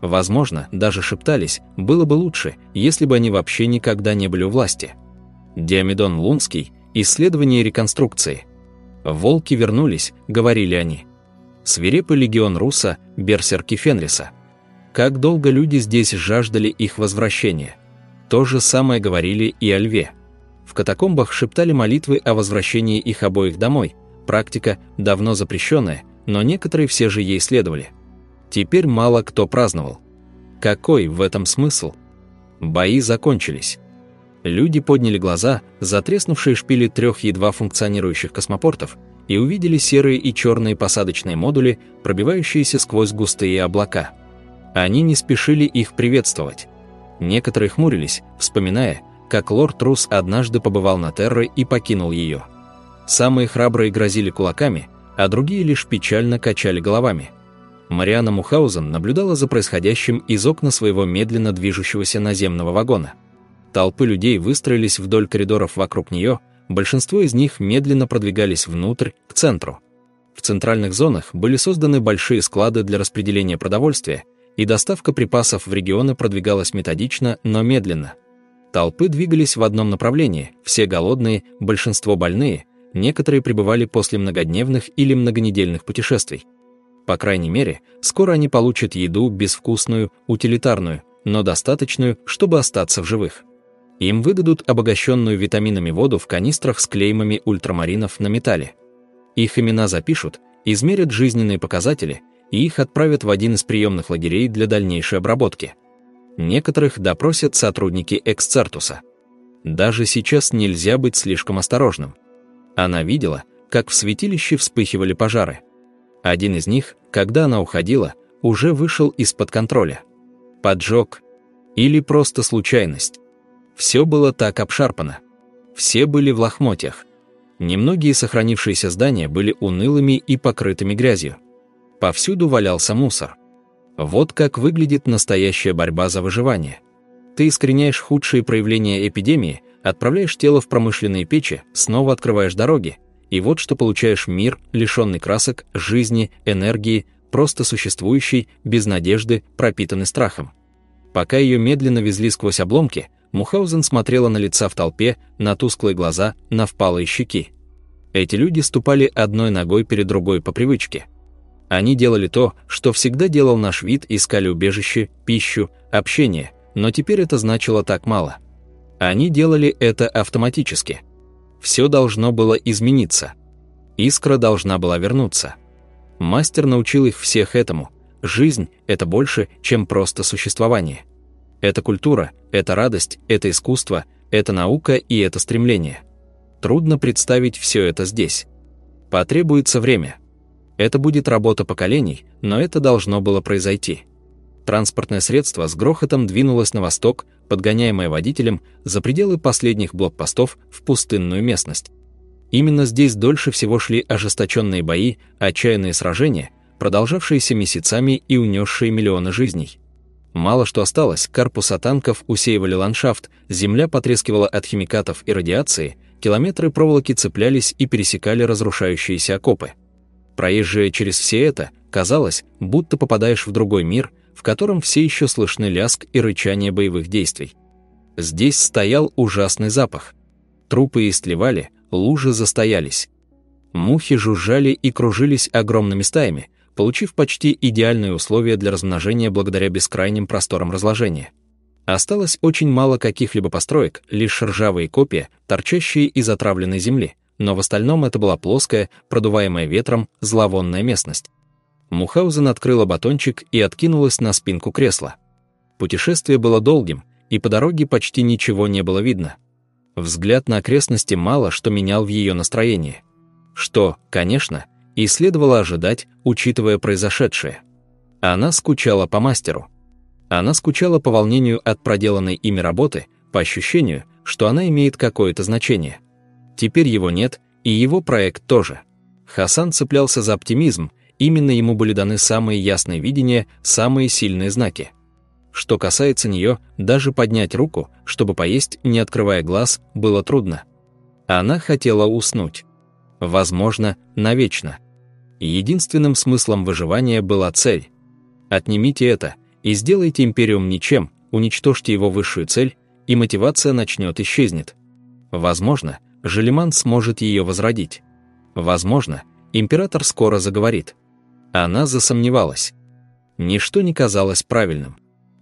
Возможно, даже шептались, было бы лучше, если бы они вообще никогда не были у власти. Диамедон Лунский, исследование реконструкции. «Волки вернулись», — говорили они. Свирепый легион Руса, берсерки Фенриса — как долго люди здесь жаждали их возвращения. То же самое говорили и о льве. В катакомбах шептали молитвы о возвращении их обоих домой, практика, давно запрещенная, но некоторые все же ей следовали. Теперь мало кто праздновал. Какой в этом смысл? Бои закончились. Люди подняли глаза, затреснувшие шпили трех едва функционирующих космопортов, и увидели серые и черные посадочные модули, пробивающиеся сквозь густые облака. Они не спешили их приветствовать. Некоторые хмурились, вспоминая, как лорд Рус однажды побывал на Терре и покинул ее. Самые храбрые грозили кулаками, а другие лишь печально качали головами. Мариана Мухаузен наблюдала за происходящим из окна своего медленно движущегося наземного вагона. Толпы людей выстроились вдоль коридоров вокруг нее, большинство из них медленно продвигались внутрь, к центру. В центральных зонах были созданы большие склады для распределения продовольствия, и доставка припасов в регионы продвигалась методично, но медленно. Толпы двигались в одном направлении, все голодные, большинство больные, некоторые пребывали после многодневных или многонедельных путешествий. По крайней мере, скоро они получат еду безвкусную, утилитарную, но достаточную, чтобы остаться в живых. Им выдадут обогащенную витаминами воду в канистрах с клеймами ультрамаринов на металле. Их имена запишут, измерят жизненные показатели и их отправят в один из приемных лагерей для дальнейшей обработки. Некоторых допросят сотрудники Эксцертуса. Даже сейчас нельзя быть слишком осторожным. Она видела, как в святилище вспыхивали пожары. Один из них, когда она уходила, уже вышел из-под контроля. Поджог. Или просто случайность. Все было так обшарпано. Все были в лохмотьях. Немногие сохранившиеся здания были унылыми и покрытыми грязью. Повсюду валялся мусор. Вот как выглядит настоящая борьба за выживание. Ты искореняешь худшие проявления эпидемии, отправляешь тело в промышленные печи, снова открываешь дороги, и вот что получаешь мир, лишенный красок, жизни, энергии, просто существующий, без надежды, пропитанный страхом. Пока ее медленно везли сквозь обломки, Мухаузен смотрела на лица в толпе, на тусклые глаза, на впалые щеки. Эти люди ступали одной ногой перед другой по привычке – они делали то, что всегда делал наш вид, искали убежище, пищу, общение, но теперь это значило так мало. Они делали это автоматически. Все должно было измениться. Искра должна была вернуться. Мастер научил их всех этому. Жизнь – это больше, чем просто существование. Это культура, это радость, это искусство, это наука и это стремление. Трудно представить все это здесь. Потребуется время – это будет работа поколений, но это должно было произойти. Транспортное средство с грохотом двинулось на восток, подгоняемое водителем за пределы последних блокпостов в пустынную местность. Именно здесь дольше всего шли ожесточенные бои, отчаянные сражения, продолжавшиеся месяцами и унесшие миллионы жизней. Мало что осталось, корпуса танков усеивали ландшафт, земля потрескивала от химикатов и радиации, километры проволоки цеплялись и пересекали разрушающиеся окопы. Проезжая через все это, казалось, будто попадаешь в другой мир, в котором все еще слышны ляск и рычание боевых действий. Здесь стоял ужасный запах. Трупы истлевали, лужи застоялись. Мухи жужжали и кружились огромными стаями, получив почти идеальные условия для размножения благодаря бескрайним просторам разложения. Осталось очень мало каких-либо построек, лишь ржавые копии, торчащие из отравленной земли, но в остальном это была плоская, продуваемая ветром, зловонная местность. Мухаузен открыла батончик и откинулась на спинку кресла. Путешествие было долгим, и по дороге почти ничего не было видно. Взгляд на окрестности мало что менял в ее настроении. Что, конечно, и следовало ожидать, учитывая произошедшее. Она скучала по мастеру. Она скучала по волнению от проделанной ими работы, по ощущению, что она имеет какое-то значение. Теперь его нет, и его проект тоже. Хасан цеплялся за оптимизм, именно ему были даны самые ясные видения, самые сильные знаки. Что касается нее, даже поднять руку, чтобы поесть, не открывая глаз, было трудно. Она хотела уснуть. Возможно, навечно. Единственным смыслом выживания была цель. Отнимите это и сделайте Империум ничем, уничтожьте его высшую цель, и мотивация начнет исчезнет. Возможно, Желеман сможет ее возродить. Возможно, император скоро заговорит. Она засомневалась. Ничто не казалось правильным.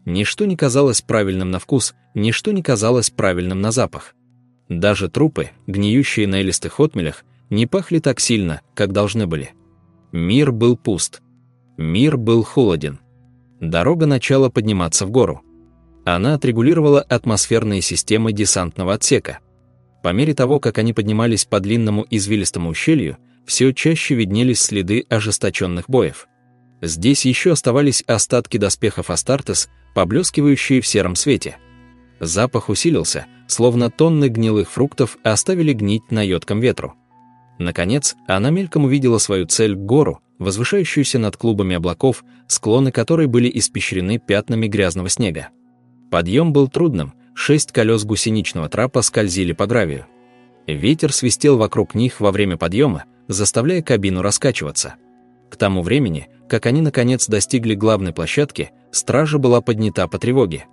Ничто не казалось правильным на вкус, ничто не казалось правильным на запах. Даже трупы, гниющие на элистых отмелях, не пахли так сильно, как должны были. Мир был пуст. Мир был холоден. Дорога начала подниматься в гору. Она отрегулировала атмосферные системы десантного отсека. По мере того, как они поднимались по длинному извилистому ущелью, все чаще виднелись следы ожесточенных боев. Здесь еще оставались остатки доспехов Астартес, поблескивающие в сером свете. Запах усилился, словно тонны гнилых фруктов оставили гнить на едком ветру. Наконец, она мельком увидела свою цель — гору, возвышающуюся над клубами облаков, склоны которой были испещрены пятнами грязного снега. Подъем был трудным, шесть колес гусеничного трапа скользили по гравию. Ветер свистел вокруг них во время подъема, заставляя кабину раскачиваться. К тому времени, как они наконец достигли главной площадки, стража была поднята по тревоге.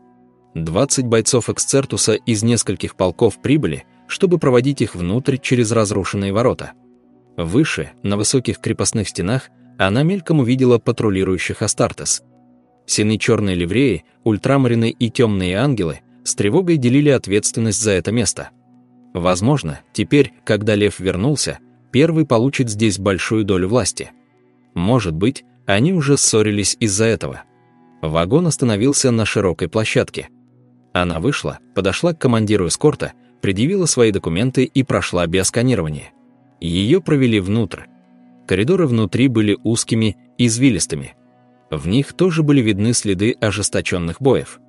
20 бойцов Эксцертуса из нескольких полков прибыли, чтобы проводить их внутрь через разрушенные ворота. Выше, на высоких крепостных стенах, она мельком увидела патрулирующих Астартес. Сины черные ливреи, ультрамарины и темные ангелы с тревогой делили ответственность за это место. Возможно, теперь, когда Лев вернулся, первый получит здесь большую долю власти. Может быть, они уже ссорились из-за этого. Вагон остановился на широкой площадке. Она вышла, подошла к командиру эскорта, предъявила свои документы и прошла биосканирование. Ее провели внутрь. Коридоры внутри были узкими, извилистыми. В них тоже были видны следы ожесточенных боев.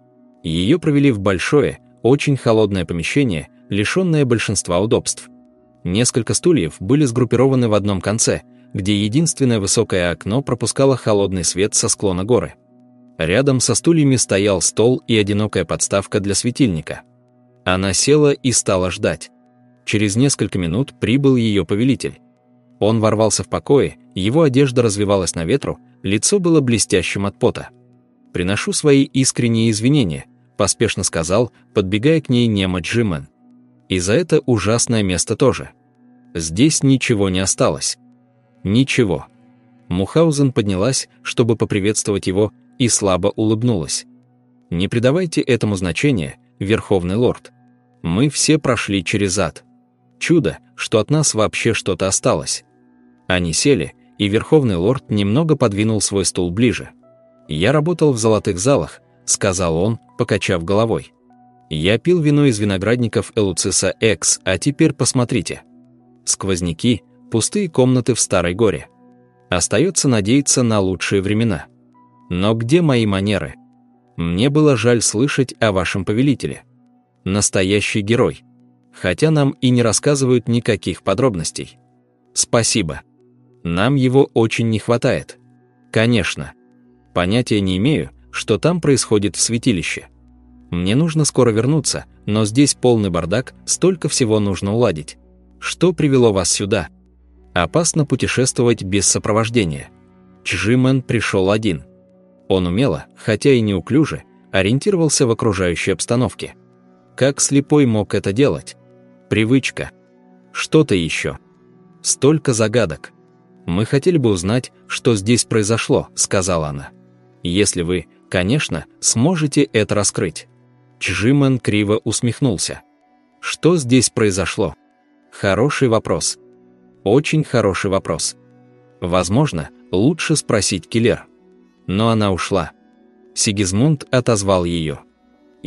Ее провели в большое, очень холодное помещение, лишенное большинства удобств. Несколько стульев были сгруппированы в одном конце – где единственное высокое окно пропускало холодный свет со склона горы. Рядом со стульями стоял стол и одинокая подставка для светильника. Она села и стала ждать. Через несколько минут прибыл ее повелитель. Он ворвался в покое, его одежда развивалась на ветру, лицо было блестящим от пота. «Приношу свои искренние извинения», — поспешно сказал, подбегая к ней Нема Джимен. «И за это ужасное место тоже. Здесь ничего не осталось. Ничего. Мухаузен поднялась, чтобы поприветствовать его, и слабо улыбнулась. «Не придавайте этому значения, Верховный Лорд. Мы все прошли через ад. Чудо, что от нас вообще что-то осталось». Они сели, и Верховный Лорд немного подвинул свой стул ближе. «Я работал в золотых залах», — сказал он, покачав головой. «Я пил вино из виноградников Элуциса Экс, а теперь посмотрите. Сквозняки, пустые комнаты в Старой Горе. Остается надеяться на лучшие времена. Но где мои манеры? Мне было жаль слышать о вашем повелителе. Настоящий герой. Хотя нам и не рассказывают никаких подробностей. Спасибо. Нам его очень не хватает. Конечно. Понятия не имею, что там происходит в святилище. Мне нужно скоро вернуться, но здесь полный бардак, столько всего нужно уладить. Что привело вас сюда? Опасно путешествовать без сопровождения. Чжимен пришел один. Он умело, хотя и неуклюже, ориентировался в окружающей обстановке. Как слепой мог это делать? Привычка. Что-то еще. Столько загадок. «Мы хотели бы узнать, что здесь произошло», — сказала она. «Если вы, конечно, сможете это раскрыть». Чжимэн криво усмехнулся. «Что здесь произошло?» «Хороший вопрос. Очень хороший вопрос. Возможно, лучше спросить Киллер». Но она ушла. Сигизмунд отозвал ее.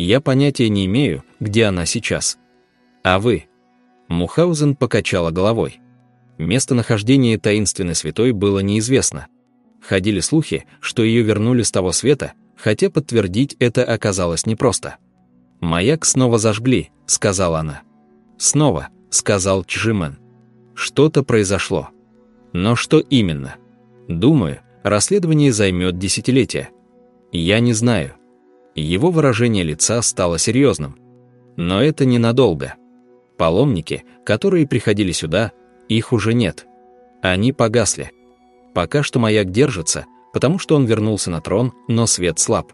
«Я понятия не имею, где она сейчас. А вы?» Мухаузен покачала головой. Местонахождение таинственной святой было неизвестно. Ходили слухи, что ее вернули с того света, хотя подтвердить это оказалось непросто. «Маяк снова зажгли», — сказала она. «Снова», — сказал Чжимен. «Что-то произошло». «Но что именно?» «Думаю, расследование займет десятилетия». «Я не знаю». Его выражение лица стало серьезным. «Но это ненадолго». Паломники, которые приходили сюда, их уже нет. Они погасли. Пока что маяк держится, потому что он вернулся на трон, но свет слаб.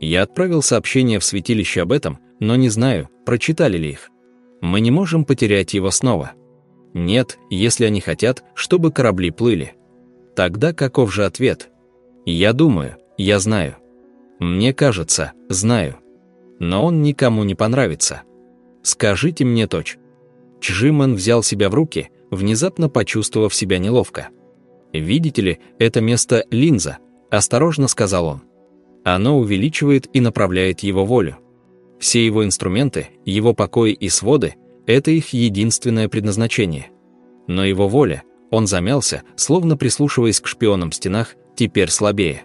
Я отправил сообщение в святилище об этом, но не знаю, прочитали ли их. Мы не можем потерять его снова. Нет, если они хотят, чтобы корабли плыли. Тогда каков же ответ? Я думаю, я знаю. Мне кажется, знаю. Но он никому не понравится. Скажите мне точь. Чжиман взял себя в руки, внезапно почувствовав себя неловко. «Видите ли, это место – линза», – осторожно сказал он. «Оно увеличивает и направляет его волю. Все его инструменты, его покои и своды – это их единственное предназначение. Но его воля, он замялся, словно прислушиваясь к шпионам в стенах, теперь слабее.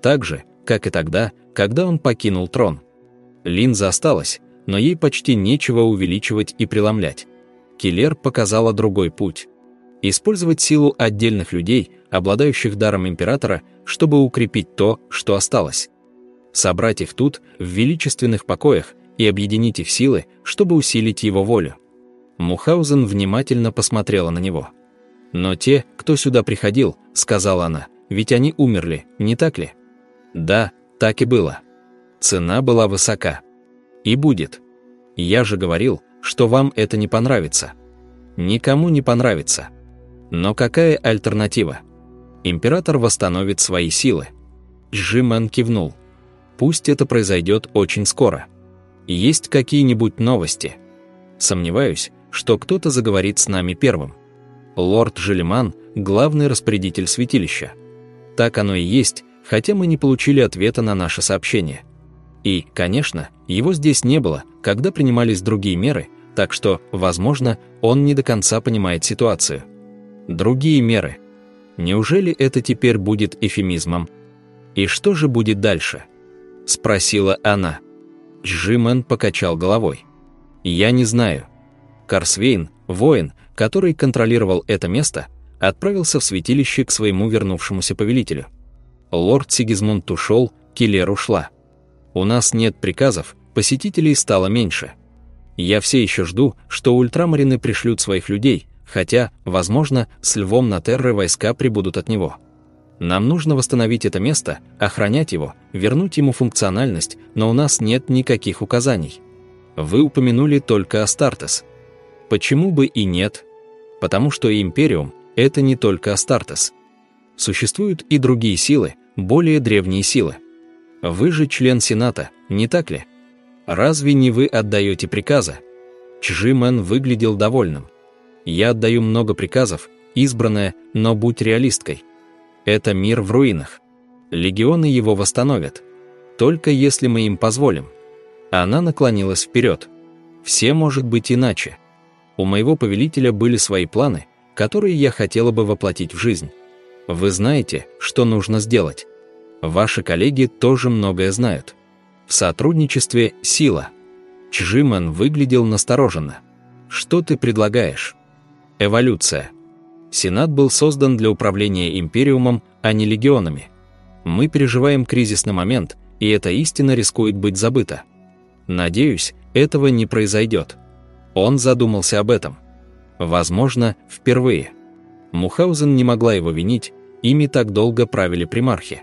Так же, как и тогда, когда он покинул трон. Линза осталась, но ей почти нечего увеличивать и преломлять. Киллер показала другой путь. Использовать силу отдельных людей, обладающих даром императора, чтобы укрепить то, что осталось. Собрать их тут, в величественных покоях, и объединить их силы, чтобы усилить его волю. Мухаузен внимательно посмотрела на него. «Но те, кто сюда приходил, — сказала она, — ведь они умерли, не так ли?» «Да, так и было. Цена была высока. И будет. Я же говорил, что вам это не понравится. Никому не понравится. Но какая альтернатива? Император восстановит свои силы. Джимен кивнул. Пусть это произойдет очень скоро. Есть какие-нибудь новости? Сомневаюсь, что кто-то заговорит с нами первым. Лорд Желеман – главный распорядитель святилища. Так оно и есть, хотя мы не получили ответа на наше сообщение. И, конечно, его здесь не было, когда принимались другие меры, так что, возможно, он не до конца понимает ситуацию. Другие меры. Неужели это теперь будет эфемизмом? И что же будет дальше? Спросила она. Джимен покачал головой. Я не знаю. Карсвейн, воин, который контролировал это место, отправился в святилище к своему вернувшемуся повелителю. Лорд Сигизмунд ушел, Киллер ушла. У нас нет приказов, посетителей стало меньше – я все еще жду, что ультрамарины пришлют своих людей, хотя, возможно, с львом на Терры войска прибудут от него. Нам нужно восстановить это место, охранять его, вернуть ему функциональность, но у нас нет никаких указаний. Вы упомянули только Астартес. Почему бы и нет? Потому что Империум – это не только Астартес. Существуют и другие силы, более древние силы. Вы же член Сената, не так ли? Разве не вы отдаете приказы? Чжимен выглядел довольным. Я отдаю много приказов, избранная, но будь реалисткой. Это мир в руинах. Легионы его восстановят. Только если мы им позволим. Она наклонилась вперед. Все может быть иначе. У моего повелителя были свои планы, которые я хотела бы воплотить в жизнь. Вы знаете, что нужно сделать. Ваши коллеги тоже многое знают. В сотрудничестве сила. Чжиман выглядел настороженно. Что ты предлагаешь? Эволюция. Сенат был создан для управления империумом, а не легионами. Мы переживаем кризисный момент, и эта истина рискует быть забыта. Надеюсь, этого не произойдет. Он задумался об этом. Возможно, впервые. Мухаузен не могла его винить, ими так долго правили примархи.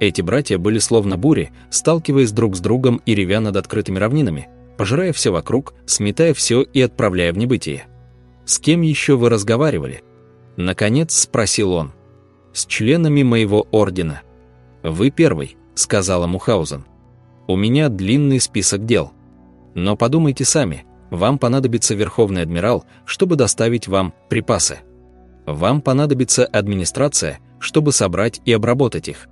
Эти братья были словно бури, сталкиваясь друг с другом и ревя над открытыми равнинами, пожирая все вокруг, сметая все и отправляя в небытие. «С кем еще вы разговаривали?» Наконец спросил он. «С членами моего ордена». «Вы первый», — сказала Мухаузен. «У меня длинный список дел. Но подумайте сами, вам понадобится Верховный Адмирал, чтобы доставить вам припасы. Вам понадобится администрация, чтобы собрать и обработать их.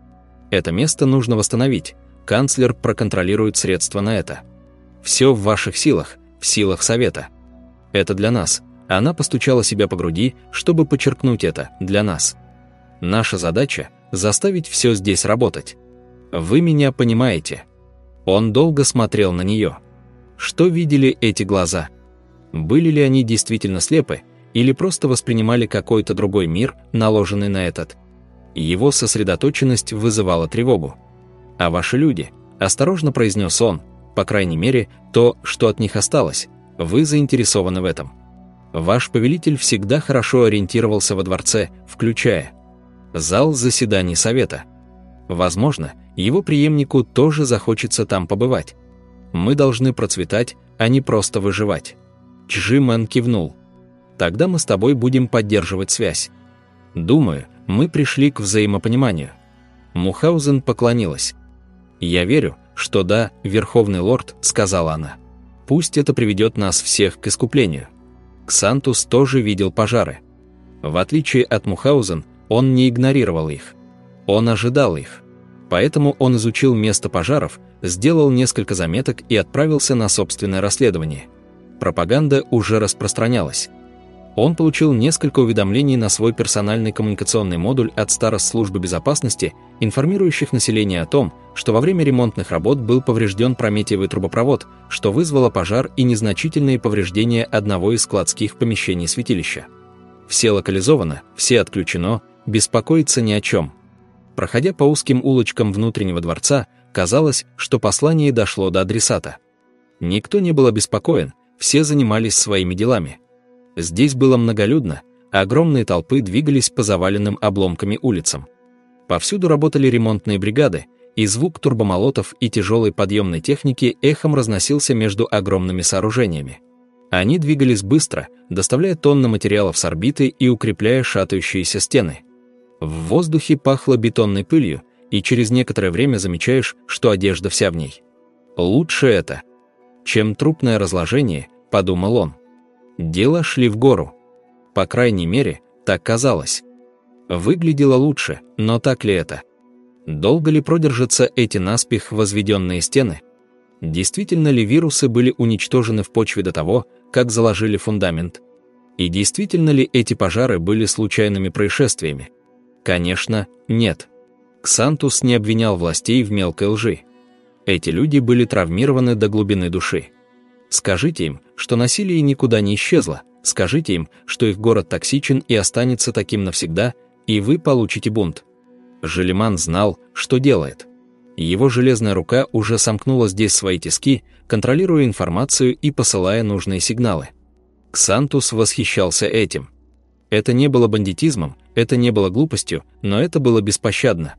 Это место нужно восстановить. Канцлер проконтролирует средства на это. Все в ваших силах, в силах Совета. Это для нас. Она постучала себя по груди, чтобы подчеркнуть это, для нас. Наша задача – заставить все здесь работать. Вы меня понимаете. Он долго смотрел на нее. Что видели эти глаза? Были ли они действительно слепы, или просто воспринимали какой-то другой мир, наложенный на этот? Его сосредоточенность вызывала тревогу. «А ваши люди?» – осторожно произнес он, по крайней мере, то, что от них осталось. Вы заинтересованы в этом. Ваш повелитель всегда хорошо ориентировался во дворце, включая зал заседаний совета. Возможно, его преемнику тоже захочется там побывать. Мы должны процветать, а не просто выживать. Чжимэн кивнул. Тогда мы с тобой будем поддерживать связь. Думаю, мы пришли к взаимопониманию. Мухаузен поклонилась. «Я верю, что да, Верховный Лорд», — сказала она. «Пусть это приведет нас всех к искуплению». Ксантус тоже видел пожары. В отличие от Мухаузен, он не игнорировал их. Он ожидал их. Поэтому он изучил место пожаров, сделал несколько заметок и отправился на собственное расследование. Пропаганда уже распространялась. Он получил несколько уведомлений на свой персональный коммуникационный модуль от старост службы безопасности, информирующих население о том, что во время ремонтных работ был поврежден прометиевый трубопровод, что вызвало пожар и незначительные повреждения одного из складских помещений святилища. Все локализовано, все отключено, беспокоиться ни о чем. Проходя по узким улочкам внутреннего дворца, казалось, что послание дошло до адресата. Никто не был обеспокоен, все занимались своими делами – Здесь было многолюдно, а огромные толпы двигались по заваленным обломками улицам. Повсюду работали ремонтные бригады, и звук турбомолотов и тяжелой подъемной техники эхом разносился между огромными сооружениями. Они двигались быстро, доставляя тонны материалов с орбиты и укрепляя шатающиеся стены. В воздухе пахло бетонной пылью, и через некоторое время замечаешь, что одежда вся в ней. Лучше это, чем трупное разложение, подумал он. Дела шли в гору. По крайней мере, так казалось. Выглядело лучше, но так ли это? Долго ли продержатся эти наспех возведенные стены? Действительно ли вирусы были уничтожены в почве до того, как заложили фундамент? И действительно ли эти пожары были случайными происшествиями? Конечно, нет. Ксантус не обвинял властей в мелкой лжи. Эти люди были травмированы до глубины души. Скажите им, что насилие никуда не исчезло, скажите им, что их город токсичен и останется таким навсегда, и вы получите бунт. Желеман знал, что делает. Его железная рука уже сомкнула здесь свои тиски, контролируя информацию и посылая нужные сигналы. Ксантус восхищался этим. Это не было бандитизмом, это не было глупостью, но это было беспощадно.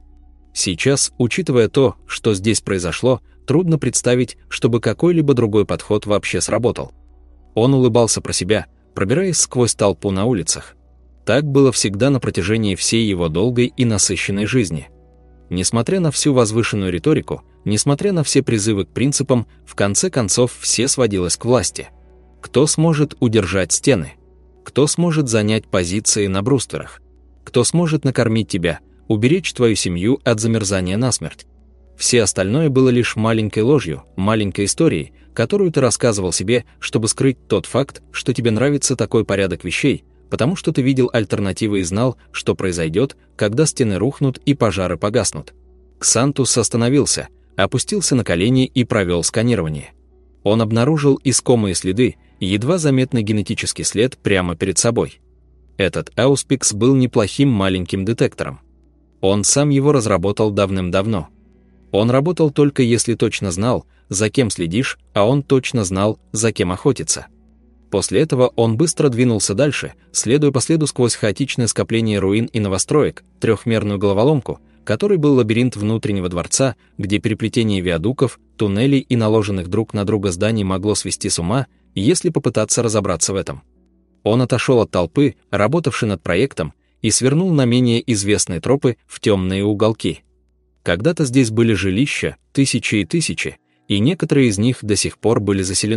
Сейчас, учитывая то, что здесь произошло, трудно представить, чтобы какой-либо другой подход вообще сработал. Он улыбался про себя, пробираясь сквозь толпу на улицах. Так было всегда на протяжении всей его долгой и насыщенной жизни. Несмотря на всю возвышенную риторику, несмотря на все призывы к принципам, в конце концов все сводилось к власти. Кто сможет удержать стены? Кто сможет занять позиции на брустверах? Кто сможет накормить тебя, уберечь твою семью от замерзания насмерть? Все остальное было лишь маленькой ложью, маленькой историей, которую ты рассказывал себе, чтобы скрыть тот факт, что тебе нравится такой порядок вещей, потому что ты видел альтернативы и знал, что произойдет, когда стены рухнут и пожары погаснут. Ксантус остановился, опустился на колени и провел сканирование. Он обнаружил искомые следы, едва заметный генетический след прямо перед собой. Этот Ауспикс был неплохим маленьким детектором. Он сам его разработал давным-давно. Он работал только если точно знал, за кем следишь, а он точно знал, за кем охотиться. После этого он быстро двинулся дальше, следуя по следу сквозь хаотичное скопление руин и новостроек, трехмерную головоломку, которой был лабиринт внутреннего дворца, где переплетение виадуков, туннелей и наложенных друг на друга зданий могло свести с ума, если попытаться разобраться в этом. Он отошел от толпы, работавшей над проектом, и свернул на менее известные тропы в темные уголки. Когда-то здесь были жилища, тысячи и тысячи, и некоторые из них до сих пор были заселены.